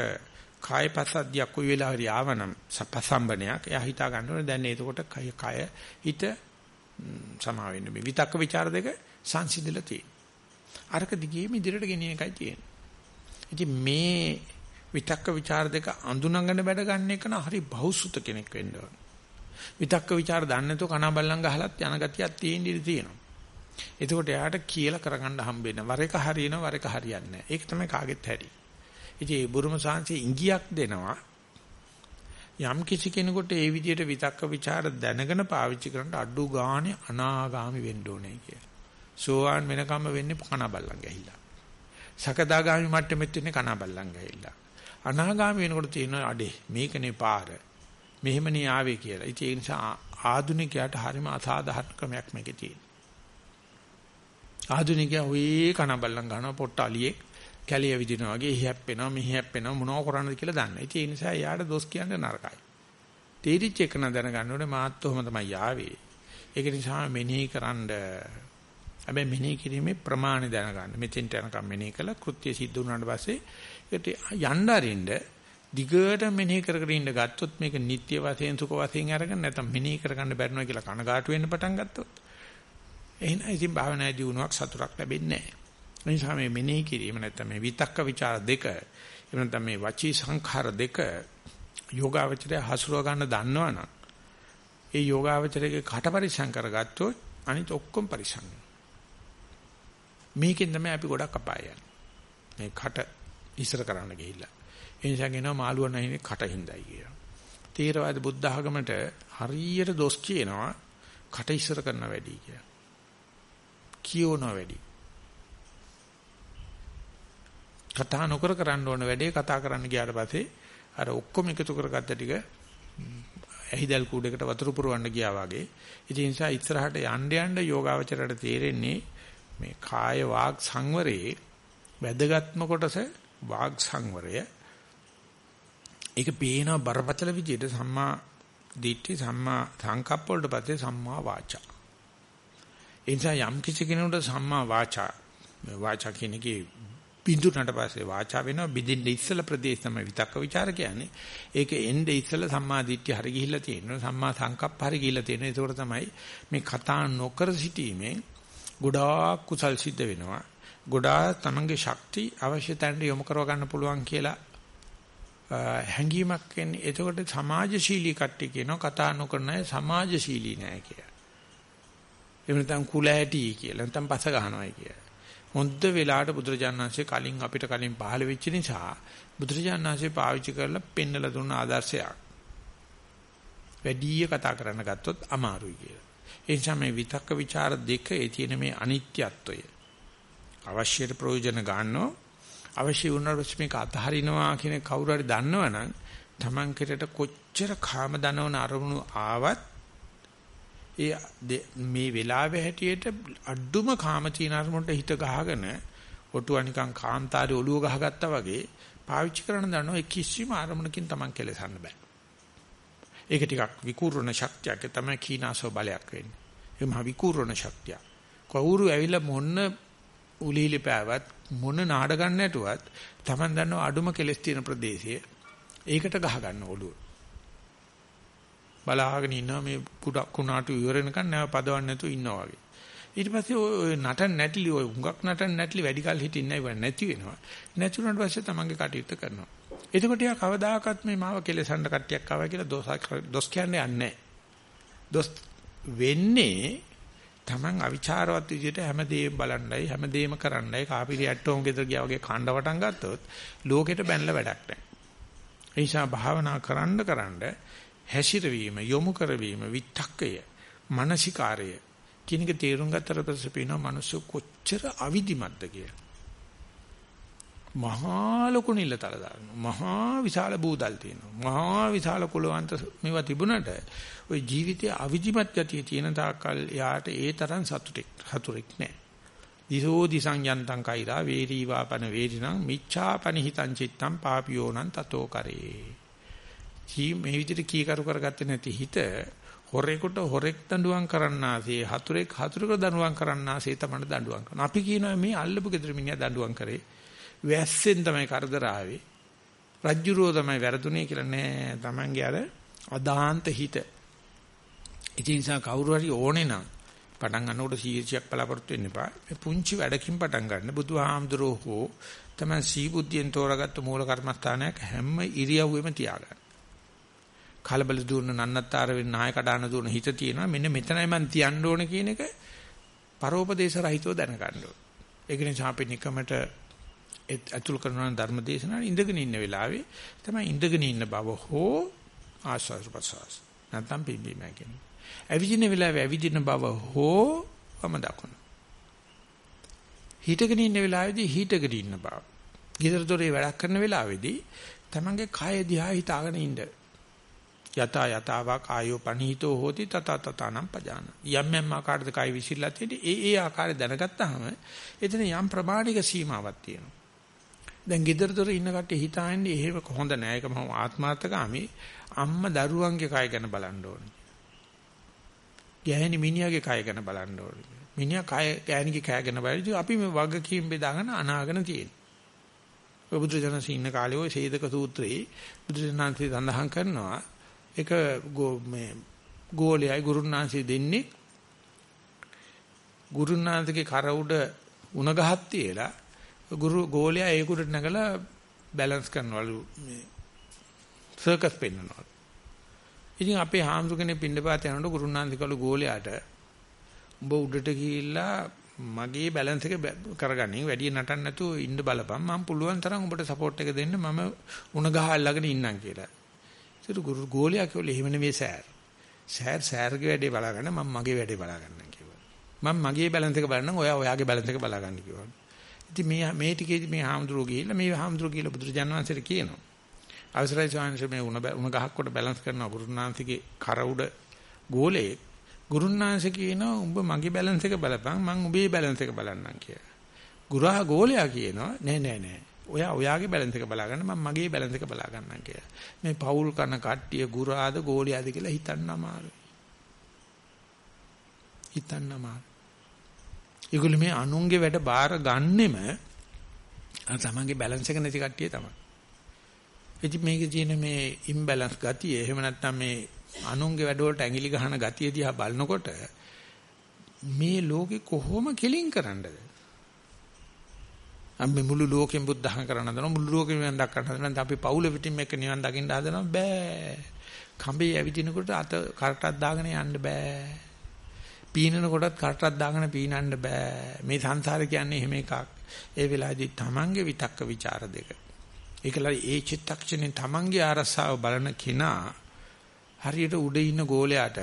කාය පස්සද්ධියක් ওই වෙලාව හරි ආවනම් සපසම්බනයක් එයා හිතා ගන්න ඕනේ දැන් එතකොට කය කය හිත සමා වෙන්න මේ විතක්ක ਵਿਚාර දෙක සංසිඳලා තියෙනවා. අරක දිගේම ඉදිරියට ගෙනියන එකයි තියෙන්නේ. ඉතින් මේ විතක්ක ਵਿਚාර දෙක අඳුනගෙන වැඩ ගන්න එක නම් හරි බහුසුත කෙනෙක් වෙන්න ඕන. විතක්ක ਵਿਚාර දන්නේ නැතුව කන බල්ලන් ගහලත් යන ගතියක් තියෙන ඉඳී තියෙනවා. එතකොට එයාට කියලා කරගන්න හම්බ වෙන වර එක හරියනවා වර එක හරියන්නේ නැහැ. ඒක තමයි කාගෙත් හැටි. ඉතින් ඒ බුරුම සාංශේ ඉංගියක් දෙනවා. යම් කිසි කෙනෙකුට ඒ විදිහට විතක්ක ਵਿਚාර දැනගෙන පාවිච්චි කරනට අඩු ගානේ අනාගාමි වෙන්න ඕනේ කියලා. සෝවාන් වෙනකම්ම වෙන්නේ කන බල්ලන් ගහිලා. සකදාගාමි මට්ටමෙත් ඉන්නේ කන බල්ලන් ගහිලා. අනාගාමි වෙනකොට තියෙන අඩේ මේකනේ පාර. මෙහෙමනේ ආවේ කියලා. ඉතින් ඒ නිසා ආදුනිකයාට හරිම අසාධාරණ ක්‍රමයක් මේකේ තියෙනවා. ආධුනිකයා ඔය කන බල්ලන් ගන්නවා පොට්ටාලියෙක් කැලිය විදිනවා වගේ එහි හැප්පෙනවා මෙහි හැප්පෙනවා මොනව කරන්නද කියලා දන්නේ. ඉතින් ඒ නිසා යාට දොස් කියන්න නරකයි. තේරිච්ච එක න දැනගන්න ඕනේ මාත් ඔහම තමයි ආවේ. ඒක නිසා මෙනෙහි කරන්ඩ හැබැයි මෙනෙහි කිරීමේ ප්‍රමාණය දැනගන්න. මෙතෙන්ට යනකම් මෙනෙහි කළා කෘත්‍ය සිද්ධ වුණාට පස්සේ ඒකට යන්න අරින්න දිගට මෙනෙහි කර කර ඉන්න ගත්තොත් මේක නිත්‍ය වශයෙන් සුඛ වශයෙන් අරගෙන නැත්නම් මෙනෙහි කරගන්න බැරිනවා කියලා කනගාටු වෙන්න පටන් ගත්තොත් එහෙනම් ඉතින් භාවනාදී වුණාවක් සතුටක් ලැබෙන්නේ නැහැ. ඒ නිසා මේ මෙනෙහි කිරීම නැත්නම් මේ විතක්ක ਵਿਚාර දෙක එහෙම නැත්නම් මේ වචී සංඛාර දෙක යෝගාවචරය හසුරව ගන්න දන්නවනම් ඒ යෝගාවචරයේ කට පරිසං කරගත්තොත් අනිත් ඔක්කොම පරිසං මේකෙන් තමයි අපි ගොඩක් අපාය යන්නේ. මේ කට ඉස්සර කරන්න ගිහිල්ලා. ඒ නිසා කියනවා මාළුව නැහිනේ කට හිඳයි කියලා. තේරවාද බුද්ධ ආගමට හරියට දොස් කියනවා කට ඉස්සර කරන වැඩි කියලා. කියවන වැඩි. කතා නොකර කරන්න ඕන වැඩේ කතා කරන්න ගියාට පස්සේ අර ඔක්කොම එකතු කරගත්ත ටික ඇහිදල් කූඩේකට වතුර පුරවන්න ගියා වගේ. ඉතින් ඒ නිසා ඉස්සරහට යන්න යන්න යෝගාවචරයට තේරෙන්නේ මේ කාය වාග් සංවරයේ වැදගත්ම කොටස වාග් සංවරය. ඒක පේනවා බරපතල විදිහට සම්මා දිට්ඨි සම්මා සංකප්ප වලට පස්සේ සම්මා වාචා. ඒ නිසා යම් කිසි කෙනෙකුට සම්මා වාචා වාචා කියන එකේ බිඳුනට පස්සේ වාචා වෙනවා බිඳින්න ඉස්සල ප්‍රදේශ තමයි විතක්ක ਵਿਚාර කියන්නේ. ඒක එnde ඉස්සල සම්මා දිට්ඨිය හරි ගිහිල්ලා තියෙනවා. සම්මා සංකප්ප හරි ගිහිල්ලා තියෙනවා. ඒකෝර තමයි මේ කතා නොකර සිටීමේ ගොඩාක් කුසල් සිද්ධ වෙනවා. ගොඩාක් තමන්ගේ ශක්ති අවශ්‍ය තැනට යොමු කරව ගන්න පුළුවන් කියලා හැඟීමක් එන්නේ. එතකොට සමාජශීලී කට්ටිය කියනවා කතා නොකරන අය සමාජශීලී නෑ කියලා. එහෙම නැත්නම් කුල ඇටි කියලා. නැත්නම් පස ගන්නවයි කියලා. හොඳ වෙලාවට බුදුරජාණන්සේ කලින් අපිට කලින් පහළ වෙච්ච නිසා බුදුරජාණන්සේ පාවිච්චි කරලා පෙන්නලා දුන්න ආදර්ශයක්. වැඩිය කතා කරන්න ගත්තොත් අමාරුයි කියලා. ඒ නිසා මේ විතක්ක ਵਿਚාර දෙකේ තියෙන මේ අනිත්‍යත්වය අවශ්‍යයට ප්‍රයෝජන ගන්නෝ අවශ්‍ය වුණාට මේක අතහරිනවා කියන කවුරු හරි දන්නවනම් Taman කෙරට කොච්චර කාම දනවන අරමුණු ආවත් ඒ මේ වෙලාවේ හැටියට අඩුම කාම තියෙන අරමුණට හිත ගහගෙන ඔටුව නිකන් කාන්තාරේ ඔළුව ගහගත්තා වගේ පාවිච්චි කරන දන්නවා ඒ කිසිම අරමුණකින් Taman කෙලසන්න බෑ. ඒක ටිකක් විකූර්ණ ශක්තියක් තමයි කීනාසෝ බලයක් වෙන්නේ. ඒ මහ විකූර්ණ ශක්තිය. කවුරු ඇවිල්ලා මොන්න උලිහිලි පෑවත් මොන නාඩගම් නැටුවත් Taman දන්නව අඩුම කෙලස් තියෙන ප්‍රදේශය ඒකට ගහ ගන්න ඔළුව. බලාගෙන ඉන්නවා මේ කුණාටු ඉවරෙනකන් නැව පදවන්න නැතුව ඉන්නවා වගේ. ඊට පස්සේ ඔය නටන නැටිලි ඔය හුඟක් නටන නැටිලි වැඩි කල හිටින්නේ නැහැ නැති වෙනවා. නැති වුණාට පස්සේ තමන්ගේ කටයුත්ත කරනවා. එතකොට යා කවදාකවත් මේ මාව කෙලසන්න කට්ටියක් ආවා කියලා දොස් දොස් කියන්නේ නැහැ. දොස් වෙන්නේ Taman අවිචාරවත් විදිහට හැමදේම බලන්නයි හැමදේම කරන්නයි කාපිරි ඇට්ටෝම් ගෙදර ගියා වගේ කාණ්ඩ වටන් ගත්තොත් ලෝකෙට බැනලා වැඩක් නැහැ. ඒ නිසා භාවනා කරන්න කරන්න හැසිරවීම යොමු කරවීම විත්තක්කය මානසිකාරය කියන එක තේරුම් ගත්තට පස්සේ පේනවා මිනිස්සු කොච්චර අවිධිමත්ද කියලා. මහා ලොකු නිලතල දානවා. මහා විශාල බූදල් තියෙනවා. මහා විශාල කුලවන්ත මේවා තිබුණට ওই ජීවිතයේ අවිධිමත් ගතිය තියෙන තාක්කල් යාට ඒ තරම් සතුටෙක් හතුරෙක් නැහැ. දිසෝ දිසං යන්තං කෛරා වේරී වාපන වේරිණං මිච්ඡාපනි හිතං චිත්තං පාපියෝනං තතෝ කරේ. ජී මේ විදිහට කීකරු කරගත්තේ නැති හිත හොරෙකුට හොරෙක් දඬුවම් කරන්නාසේ හතුරෙක් හතුරෙකුට දඬුවම් කරන්නාසේ තමයි දඬුවම් කරනවා. අපි කියනවා මේ අල්ලපු ගෙදර මිනිහා දඬුවම් කරේ. වැස්සෙන් තමයි කරදර ආවේ. රජ්ජුරුව තමයි වැරදුනේ කියලා නෑ. Tamange අර අදාන්ත හිත. ඉතින් නිසා කවුරු හරි ඕනේ නම් පටන් ගන්නකොට සීර්ෂයක් බලාපොරොත්තු වෙන්න එපා. මේ පුංචි වැඩකින් පටන් ගන්න. බුදුහාමුදුරෝ හෝ තමයි සීබුද්ධියෙන් තෝරාගත්ත මූල කර්මස්ථානයක් හැම ඉරියව්වෙම තියාගන්න. කලබල දුන්න නන්නත්තර වෙන්න නාය කඩාන දුන්න හිත තියෙනවා. මෙන්න මෙතනයි මං තියන්න ඕනේ කියන එක පරෝපදේශ රහිතව දැනගන්න ඕනේ. ඒක නිසා අපි නිකමට අතුල් කරන ධර්ම දේශනාව ඉඳගෙන ඉන්න වෙලාවේ තමයි ඉඳගෙන ඉන්න බව හෝ ආස්වාද ප්‍රසවාස නැත්නම් පිම්බීම කියන්නේ. ඇවිදින වෙලාවේ ඇවිදින බව හෝ වම දකුණ. හිටගෙන ඉන්න වෙලාවේදී හිටගෙන ඉන්න බව. ගෙදර දොරේ වැඩක් කරන වෙලාවේදී තමන්ගේ කය දිහා හිතාගෙන ඉන්න. යත යතාවා කායෝ පනීතෝ හෝති තත තතනම් පජාන. යම් යම් ආකාරයක කය විසිරලා තියෙන්නේ ඒ ඒ ආකාරය දැනගත්තාම එතන යම් ප්‍රමාණික සීමාවක් තියෙනවා. දැන් ගෙදර දොර ඉන්න කට්ටිය හිතාන්නේ එහෙම හොඳ නෑ ඒක මම ආත්මාර්ථකාමී අම්මා දරුවන්ගේ කය ගැන බලන්න ඕනේ. ගෑණි මිනිහාගේ කය ගැන බලන්න ඕනේ. මිනිහා කය ගෑණිගේ කය ගැන බලද්දී අපි මේ වගකීම් බෙදාගෙන අනාගෙන තියෙනවා. ඔය බුදුරජාණන් ඉන්න කාලේ ওই සේදක සූත්‍රයේ බුදුරජාණන් සඳහන් කරනවා ඒක මේ ගෝලයයි ගුරුනාංශي දෙන්නේ ගුරුනාංශගේ කර උඩ උණ ගහක් තියලා ගුරු ගෝලයා ඒක උඩට නැගලා බැලන්ස් කරනවලු මේ සර්කස් පෙන්නනවා. ඉතින් අපේ හාමුදුරනේ පින්නපාත යනකොට ගුරුනාංශිකලු ගෝලයාට උඹ උඩට ගිහිල්ලා මගේ බැලන්ස් එක කරගන්නේ වැඩි නටන්න නැතුව ඉන්න බලපන් මම පුළුවන් තරම් උඹට සපෝට් එක දෙන්න මම උණ ගහ අල්ලගෙන ඉන්නම් කියලා. ඒක ගුරු ගෝලයා කිව්වල එහෙම නෙවෙයි සෑර්. සෑර් සෑර්ගේ වැඩේ බලාගන්න මම මගේ වැඩේ බලාගන්නම් කිව්වා. මම මගේ බැලන්ස් එක බලන්නම් ඔයා ඔයාගේ බැලන්ස් එක බලාගන්න කිව්වා. ඉතින් මේ මේ ටිකේදී මේ හාමුදුරුවෝ ගිහිල්ලා මේ හාමුදුරුවෝ කියලා බුදුරජාණන් වහන්සේට කියනවා. අවසරයි ස්වාමීන් මේ උණ උණ ගහක් කොට බැලන්ස් කරනවා ගුරුනාන්තිගේ කර උඩ ගෝලයේ ගුරුනාන්සේ කියනවා උඹ මගේ බැලන්ස් එක බලපන් මං උඹේ බැලන්ස් එක බලන්නම් කියලා. ගුරා ගෝලයා කියනවා නෑ නෑ නෑ. ඔයා ඔයාගේ බැලන්ස් එක බලාගන්න මම මගේ බැලන්ස් එක බලා ගන්නම් කියලා. මේ පෞල් කරන කට්ටිය ගුරාද ගෝලියාද කියලා හිතන්න අමාරුයි. හිතන්න අමාරුයි. ඒගොල්ලෝ මේ අනුන්ගේ වැඩ බාර ගන්නෙම අර තමන්ගේ බැලන්ස් එක නැති කට්ටිය තමයි. ඉතින් මේකේ තියෙන මේ ඉම්බැලන්ස් ගතිය එහෙම නැත්නම් මේ අනුන්ගේ වැඩ වලට ඇඟිලි ගහන ගතිය දිහා බලනකොට මේ ලෝකේ කොහොම කෙලින් කරන්නද? අපි මුළු ලෝකෙම බුද්ධහන් කරන්න හදනවා මුළු ලෝකෙම නිවන් දක්වන්න හදනවා. අපි පවුල පිටින් එක නිවන් දකින්න හදනවා. බෑ. කඹේ ඇවිදිනකොට අත කරටක් දාගෙන යන්න බෑ. පීනන කොටත් කරටක් දාගෙන පීනන්න බෑ. මේ සංසාරේ කියන්නේ එහෙම එකක්. ඒ වෙලාවේදී තමන්ගේ විතක්ක ਵਿਚාර දෙක. ඒකලා ඒ චිත්තක්ෂණේ තමන්ගේ ආරසාව බලන කෙනා හරියට උඩ ඉන්න ගෝලයාට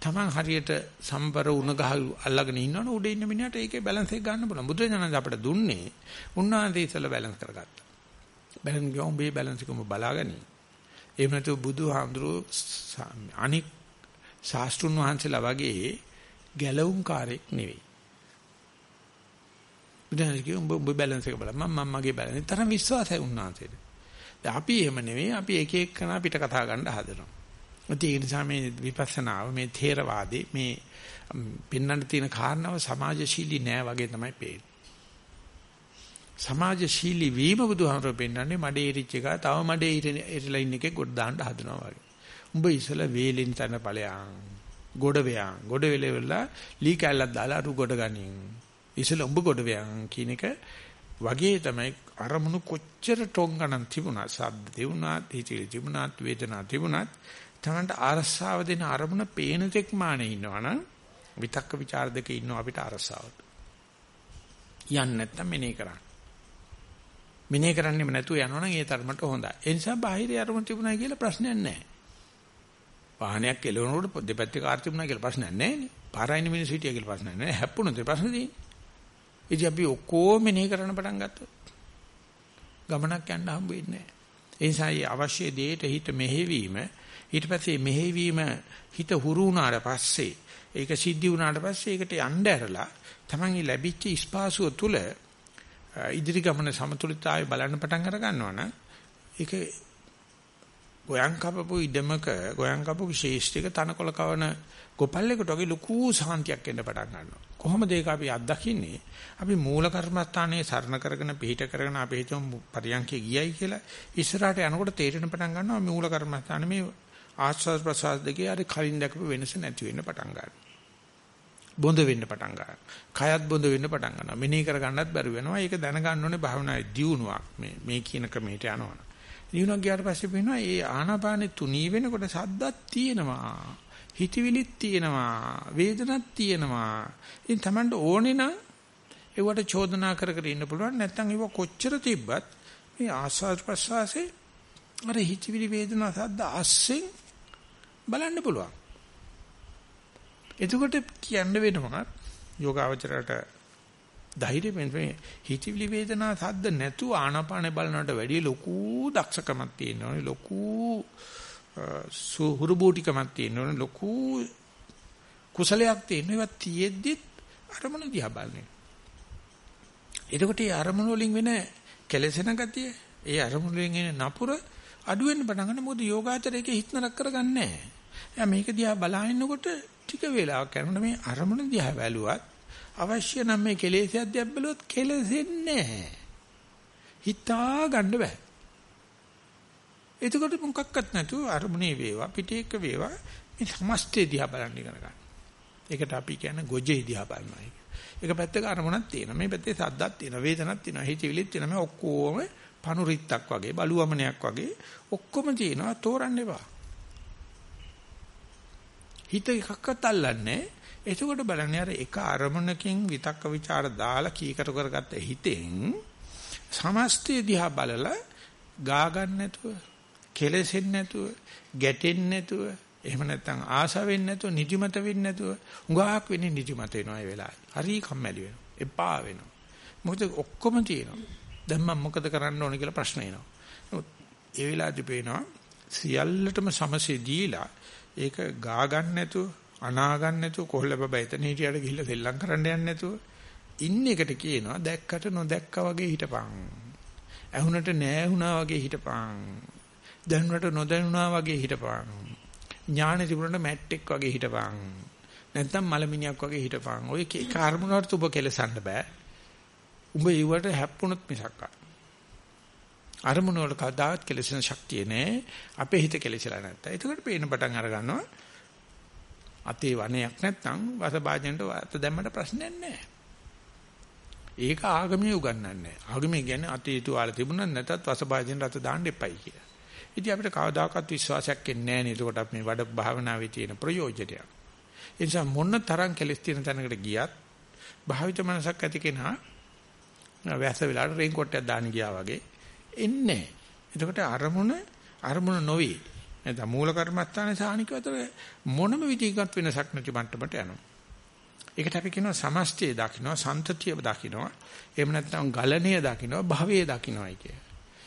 Taman හරියට සම්බර උණ ගහ අල්ලගෙන ඉන්නවනේ උඩ ඉන්න මිනිහට ඒකේ බැලන්ස් එක ගන්න පුළුවන්. බුදුරජාණන් අපිට දුන්නේ උන්වහන්සේ ඉස්සලා බැලන්ස් කරගත්තා. බැලන්ස් ගියා උඹේ බැලන්ස් එකම බලාගනි. එහෙම නැතු බුදුහාමුදුරුවෝ අනික් ශාස්ත්‍රුන් වහන්සේලා වගේ ගැලවුම් කාර්යයක් නෙවෙයි. බුදුහාමුදුරුවෝ කිව්ව උඹ උඹ බැලන්ස් එක බලන්න මම මගේ බැලන්ස් තරම් විශ්වාසයි උන්වහන්සේට. දැන් අපි එහෙම නෙවෙයි අපි එක එකනා පිට කතා ගන්න හදනවා. ඒ නිසා මේ විපස්සනාව මේ ථේරවාදී මේ පින්නන්න තියෙන කාරණාව සමාජශීලී නෑ වගේ තමයි පේන්නේ. සමාජශීලී වීම බුදුහාමර පෙන්නන්නේ මඩේ ඉරිච්ච එක තව මඩේ ඉරිලා ඉන්න එකේ ගොඩ දාන්න හදනවා වගේ. උඹ ඉසල වේලෙන් තන ඵලයන් ගොඩ වේයන් ගොඩ වෙලෙවලා ලී කැල්ලක් දාලා අරු ගොඩ ගනින්. ඉසල උඹ ගොඩ වේයන් කියන එක වගේ තමයි අරමුණු කොච්චර ටොංගණන් තිබුණා සද්ද තිබුණාත් හිතේ තිබුණාත් වේදනා තිබුණාත් තමන්ට අරසාව දෙන අරමුණ පේන තෙක් මානේ ඉන්නවනම් විතක්ක ਵਿਚාර දෙක ඉන්නවා අපිට අරසාවට. යන්නේ නැත්තම් මෙනේ කරන්න. මෙනේ කරන්නෙම නැතුව යනවනම් ඒ තරමට හොඳයි. ඒ නිසා බාහිර අරමුණ තිබුණා කියලා ප්‍රශ්නයක් නැහැ. වාහනයක් එළවනකොට දෙපැත්තේ කාර් තිබුණා කියලා ප්‍රශ්නයක් නැහැ නේ. පාරයින මිනිස්සු හිටියා කියලා ප්‍රශ්නයක් නැහැ. හැප්පුණොත් ඒ ප්‍රශ්නේ තියෙන්නේ. ඉතින් අපි ඔක්කොම මෙනේ කරන්න පටන් ගත්තොත් ගමනක් යන්න හම්බ වෙන්නේ නැහැ. ඒ නිසා අවශ්‍ය දෙයට හිත මෙහෙවීම ඊට පස්සේ මෙහෙවීම හිත හුරු වුණාට පස්සේ ඒක සිද්ධි වුණාට පස්සේ ඒකට යන්න ඇරලා තමන්ගේ ලැබිච්ච ස්පාසුව තුල ඉදිරි ගමන සමතුලිතතාවය බලන්න පටන් අර ගන්නවනම් ඒක ගෝයන් කපපු ඉඩමක ගෝයන් කපපු විශේෂික තනකොළ කවන ගොපල්ලෙකුට වගේ ලොකු සාන්තියක් එන්න පටන් ගන්නවා. කොහොමද ඒක අපි අත්දකින්නේ? අපි මූල කර්මස්ථානයේ සරණ කරගෙන පිහිට කරගෙන අපි හිතමු පරියන්කේ ගියයි කියලා ඉස්සරහට යනකොට තේරෙන පටන් ගන්නවා මූල කර්මස්ථානේ මේ ආස්වාද ප්‍රසවාස දෙකේ අර කලින් දැකපු වෙනස නැති වෙන්න පටන් ගන්නවා. බොඳ වෙන්න පටන් ගන්නවා. කයත් බොඳ වෙන්න පටන් ගන්නවා. මෙනෙහි කර ගන්නත් බැරි වෙනවා. ඒක දැනගන්න ඕනේ භාවනාවේ දියුණුවක්. මේ මේ කියන ක්‍රමයට යනවා. දියුණුවක් ගියාට පස්සේ වෙනවා මේ ආනාපානෙ තුනී වෙනකොට සද්දක් තියෙනවා. හිතවිලිත් තියෙනවා. වේදනක් තියෙනවා. ඉතින් Tamanට ඕනේ නම් ඒවට චෝදනා කර කර ඉන්න පුළුවන්. නැත්නම් ඒව කොච්චර තිබ්බත් මේ ආස්වාද ප්‍රසවාසයේ අර හිතවිලි වේදනා සද්ද අස්සෙන් බලන්න පුළුවන්. එතකොට කියන්න වෙනවා යෝගාවචරයට ධෛර්ය වෙන්නේ හිතවිලි වේදනා සද්ද නැතුව ආනාපාන බලනකට වැඩිය ලොකු දක්ෂකමක් තියෙනවනේ ලොකු සුහුරුබෝටිකමක් තියෙනවනේ ලොකු කුසලයක් තියෙනවා ඒවා තියෙද්දි අරමුණ දිහා බලන්නේ. එතකොට මේ අරමුණ වලින් වෙන කෙලසෙන ගතිය, ඒ අරමුණෙන් එන නපුර අඩු වෙන්න පටන් ගන්න මොකද යෝගාචරයේ හිතනක් කරගන්නේ නැහැ. එයා මේක දිහා බලහින්නකොට ටික වෙලාවක් යනකොට මේ අරමුණ දිහා බැලුවත් අවශ්‍ය නම් මේ කෙලෙසියක් දිහා බැලුවොත් කෙලෙසෙන්නේ නැහැ. හිතා ගන්න බෑ. එතකොට මොකක්වත් නැතුව අරමුණේ වේවා පිටේක වේවා මේ සමස්තය දිහා බලන්න ඉගෙන ගන්න. ඒකට අපි කියන්නේ ගොජේ දිහා බලනවා. ඒක පැත්තක අරමුණක් තියෙනවා. මේ පැත්තේ සද්දක් තියෙනවා. වේදනක් තියෙනවා. හිතවිලිත් තියෙනවා. මේ ඔක්කොම පනුරිත්තක් වගේ බලුවමනයක් වගේ ඔක්කොම තියෙනවා. තෝරන්න එපා. හිත එකක්වත් අල්ලන්නේ එතකොට බලන්නේ අර එක අරමුණකින් විතක්ක ਵਿਚාර දාලා කීකට කරගත්ත හිතෙන් සමස්තය දිහා බලලා ගා ගන්න නැතුව කෙලෙසෙන්නේ නැතුව ගැටෙන්නේ නැතුව එහෙම නැත්නම් ආස වෙන්නේ නැතුව නිදිමත වෙන්නේ නැතුව උඟාක් වෙන්නේ නිදිමත වෙනවා ඒ වෙලාවේ. හරි කම්මැලි වෙනවා. එපා වෙනවා. මොකද ඔක්කොම තියෙනවා. දැන් මම මොකද කරන්න ඕන කියලා ප්‍රශ්න එනවා. ඒ වෙලාවදී පේනවා සියල්ලටම සමසේ දීලා ඒක ගා ගන්න නැතුව අනා ගන්න නැතුව කොල්ල බබා එතන හිටියට ගිහිල්ලා සෙල්ලම් කරන්න යන්නේ නැතුව ඉන්න එකට කියනවා දැක්කට නොදැක්කා වගේ හිටපන්. ඇහුනට නැහැ වගේ හිටපන්. දැනුණට නොදැනුණා වගේ හිටපන්. ඥානෙ තිබුණට මැට්ටෙක් වගේ හිටපන්. නැත්තම් මලමිනියක් වගේ හිටපන්. ඔය කර්මනවට ඔබ කෙලසන්න බෑ. උඹ ඊවට හැප්පුණොත් මිසක් අරමුණ වල කවදාවත් කෙලසෙන ශක්තිය නෑ. අපේ හිත කෙලසලා නැත්තම්. ඒකට පේන පටන් අර ගන්නවා. අතේ වණයක් නැත්තම් වසභාජනට අත දැම්මට ප්‍රශ්නයක් නෑ. ඒක ආගමේ උගන්වන්නේ නෑ. ආගමේ කියන්නේ අතේ තුවාල තිබුණත් නැතත් වසභාජනට අත දාන්න එපයි කියලා. ඉතින් අපිට කවදාකවත් විශ්වාසයක් එන්නේ නැහැ නේද? එතකොට අපි මේ වඩ භාවනාවේ තියෙන ප්‍රයෝජනය. ඒ නිසා මොන තරම් කෙලස් තියෙන තැනකට ගියත් භාවිත මනසක් ඇති කෙනා වැස වෙලාවට රේන් කොටයක් දාන්න ගියා වගේ එන්නේ එතකොට අරමුණ අරමුණ නොවි නැත්නම් මූල කර්මස්ථානයේ සානික අතර මොනම විදිහකට වෙනසක් නැති මට්ටමට යනවා. ඒකට අපි කියනවා සමස්තය දකින්නවා සන්තතිය දකින්නවා එහෙම නැත්නම් ගලණය දකින්නවා භවයේ දකින්නයි කිය.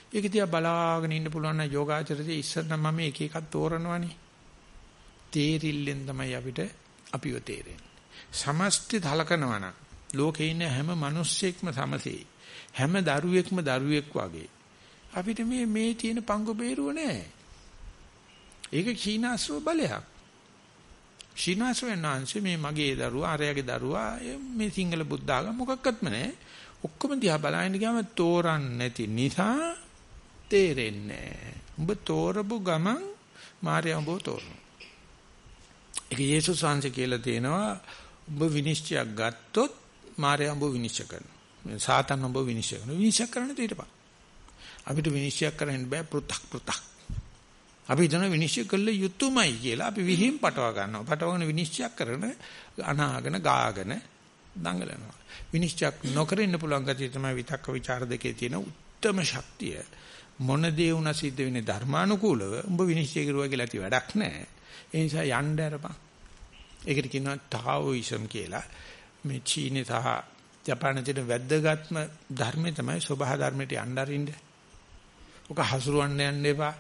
ඒක දිහා බලාගෙන ඉන්න පුළුවන් නම් යෝගාචරයේ ඉස්සර නම් මම එක එකක් තෝරනවනේ. තේරිල්ලෙන් තමයි අපිට අපිව තේරෙන්නේ. සමස්තය දලකනවා නම් ලෝකේ ඉන්න හැම මිනිස්සෙක්ම සමසේ. හැම දරුවෙක්ම දරුවෙක් වගේ. අපිට මේ මේ තියෙන පංගු බේරුව නැහැ. ඒක ක්ෂීනාස්ව බලයක්. ක්ෂීනාස්වෙන් නැන්සේ මේ මගේ දරුවා අරයාගේ දරුවා මේ සිංහල බුද්ධ ආගම මොකක්වත්ම නැහැ. ඔක්කොම දිහා බලන්න ගියාම තෝරන්නේ නැති නිසා තේරෙන්නේ උඹ තෝරපු ගමන් මාර්යා උඹව තෝරනවා. ඒක යේසුස් වහන්සේ කියලා තියෙනවා උඹ විනිශ්චයක් ගත්තොත් මාර්යා උඹව විනිශ්චය කරනවා. සාතන් උඹව විනිශ්චය කරනවා. විනිශ්චය කරන්න දෙයටපා. අපිට විනිශ්චය කරන්න බෑ පෘ탁 පෘ탁. අපි හිතන විනිශ්චය කළ යුතුමයි කියලා අපි විහිම් පටව ගන්නවා. පටවගෙන විනිශ්චය කරන අනාගෙන ගාගෙන දඟලනවා. විනිශ්චයක් නොකර ඉන්න පුළුවන් ගතිය තමයි විතක්ක ਵਿਚාර දෙකේ තියෙන උත්තරම ශක්තිය. මොන දේ වුණා සිද්ධ වෙන්නේ ධර්මානුකූලව උඹ විනිශ්චය කරුවා කියලා ඇති වැඩක් නැහැ. ඒ නිසා යන්න අරපන්. ඒකට කියනවා තාවෝයිසම් කියලා. මේ චීනේ සහ ජපානයේ තියෙන වැද්දගත්ම ධර්මය තමයි සබහා ධර්මයට යන්න අරින්නේ. ඔක හසුරවන්න යන්න එපා.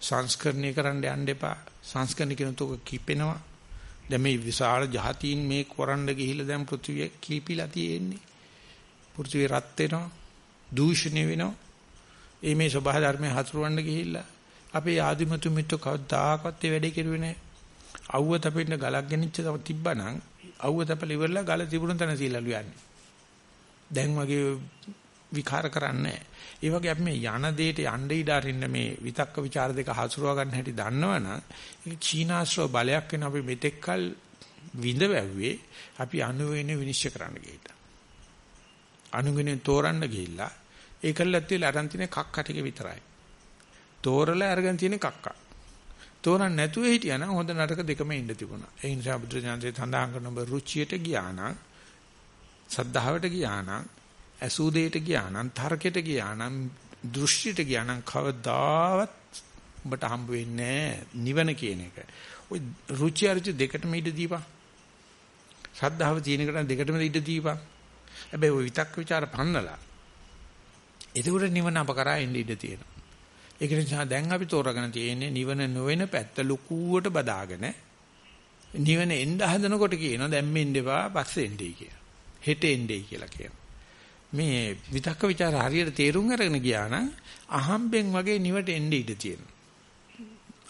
සංස්කරණය කරන්න යන්න එපා. සංස්කරණ කියන තෝක කිපෙනවා. දැන් මේ විශාල ජාතීන් මේ කරන්න ගිහිල්ලා දැන් පෘථිවිය කීපිලා තියෙන්නේ. පෘථිවිය රත් වෙනවා. දූෂණය වෙනවා. ඒ මේ සබහා ධර්මයේ හසුරවන්න ගිහිල්ලා අපේ ආදිමතු මිත්‍ර කවදාකවත් ඒ වැඩේ කෙරුවේ නැහැ. අවුව තපෙන්න ගලක් ගෙනිච්ච තිබ්බනම් අවුව තපල ඉවරලා ගල තිබුණ තැන සීලලු යන්නේ. දැන් වගේ විකාර කරන්නේ ඒ වගේ අපි මේ යන දෙයට යන්න ඉඩ අරින්න මේ විතක්ක ਵਿਚාර දෙක හසුරවා ගන්න හැටි දන්නවනම් ඒ චීනාශ්‍රව බලයක් වෙන අපි මෙතෙක්කල් විඳ වැව්වේ අපි අනුවෙන විනිශ්චය කරන්න ගිහිල්ලා. අනුගෙනෙන් තෝරන්න ගිහිල්ලා ඒකල්ලත් තියලා අරන් තියෙන කක්ක ටික විතරයි. තෝරලා අරගෙන තියෙන කක්ක. තෝරන්න නැතුව හිටියානම් හොඳ නරක දෙකම ඉන්න තිබුණා. ඒ නිසා බුදුරජාණන්සේ සඳහන් කරන ඔබ රුචියට ගියා නම් සද්ධාවට ගියා නම් ඇසූ දෙයට ගියා නම් තර්කයට ගියා නම් දෘෂ්ටියට ගියා නම් කවදාවත් ඔබට හම්බ වෙන්නේ නිවන කියන එක. ওই රුචි අරුචි දෙකටම ඉඩ දීපන්. ශ්‍රද්ධාව තියෙන එකට දෙකටම ඉඩ දීපන්. හැබැයි ওই විතක්ක ਵਿਚාර පන්නලා. එතකොට නිවන අප කරා එන්න ඉඩ තියෙනවා. ඒක නිසා දැන් අපි තෝරාගෙන තියෙන්නේ නිවන නොවන පැත්ත ලකුවට බදාගෙන නිවන එන්න හදනකොට කියනවා දැන් මෙන්න එපා පස්සේ එන්නයි කියලා. හෙට එන්නයි කියලා කියනවා. මේ විතක්ක ਵਿਚාර හරියට තේරුම් අරගෙන ගියා නම් අහම්බෙන් වගේ නිවට එන්න ඉඩ තියෙනවා.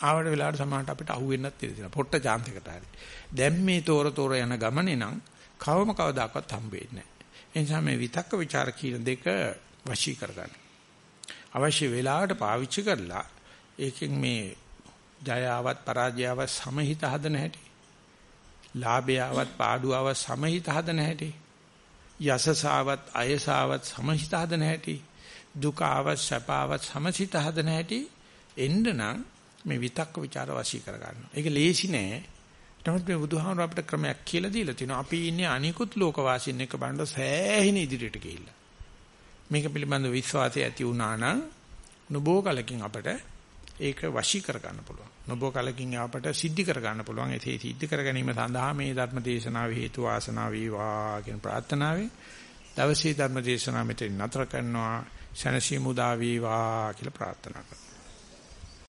ආවට වෙලාවට සමහරට අපිට අහුවෙන්නත් ඉඩ තියෙනවා. පොට්ට chance එකට හරි. දැන් මේ තෝර තෝර යන ගමනේ නම් කවම කවදාකවත් හම්බ වෙන්නේ නැහැ. ඒ නිසා මේ විතක්ක ਵਿਚාර කියන දෙක වශී කරගන්න. අවශ්‍ය වෙලාවට පාවිච්චි කරලා ඒකෙන් මේ ජයාවත් පරාජයාවත් සමහිත හදන හැටි ලාභයාවත් පාඩුවාවත් සමහිත හදන හැටි යසසාවත් අයසාවත් සමහිත හදන හැටි. දුකාවත් සැපාවත් සමසිත හදන හැටි එන්න නම් මේ විතක්ක ਵਿਚාර වශී කරගන්න. ඒක ලේසි නෑ. නමුත් මේ බුදුහාමුදුර අපිට ක්‍රමයක් කියලා දීලා තිනවා. අපි ඉන්නේ අනිකුත් ලෝකවාසීන් එක්ක බණ්ඩ සෑහෙන ඉදිරියට ගිහිල්ලා. මේක පිළිබඳ විශ්වාසය ඇති වුණා නම් නොබෝ කලකින් අපට ඒක වශී කර ගන්න පුළුවන්. නොබෝ කලකින් අපට සිද්ධි කර ගන්න පුළුවන්. ඒ සිද්ධි කර ගැනීම සඳහා මේ ධර්ම දේශනාව හේතු වාසනා වේවා කියන ප්‍රාර්ථනාවෙන් දවසේ ධර්ම දේශනාව මෙතන නතර කරනවා. ශනසි මුදා වේවා කියලා ප්‍රාර්ථනා කරනවා.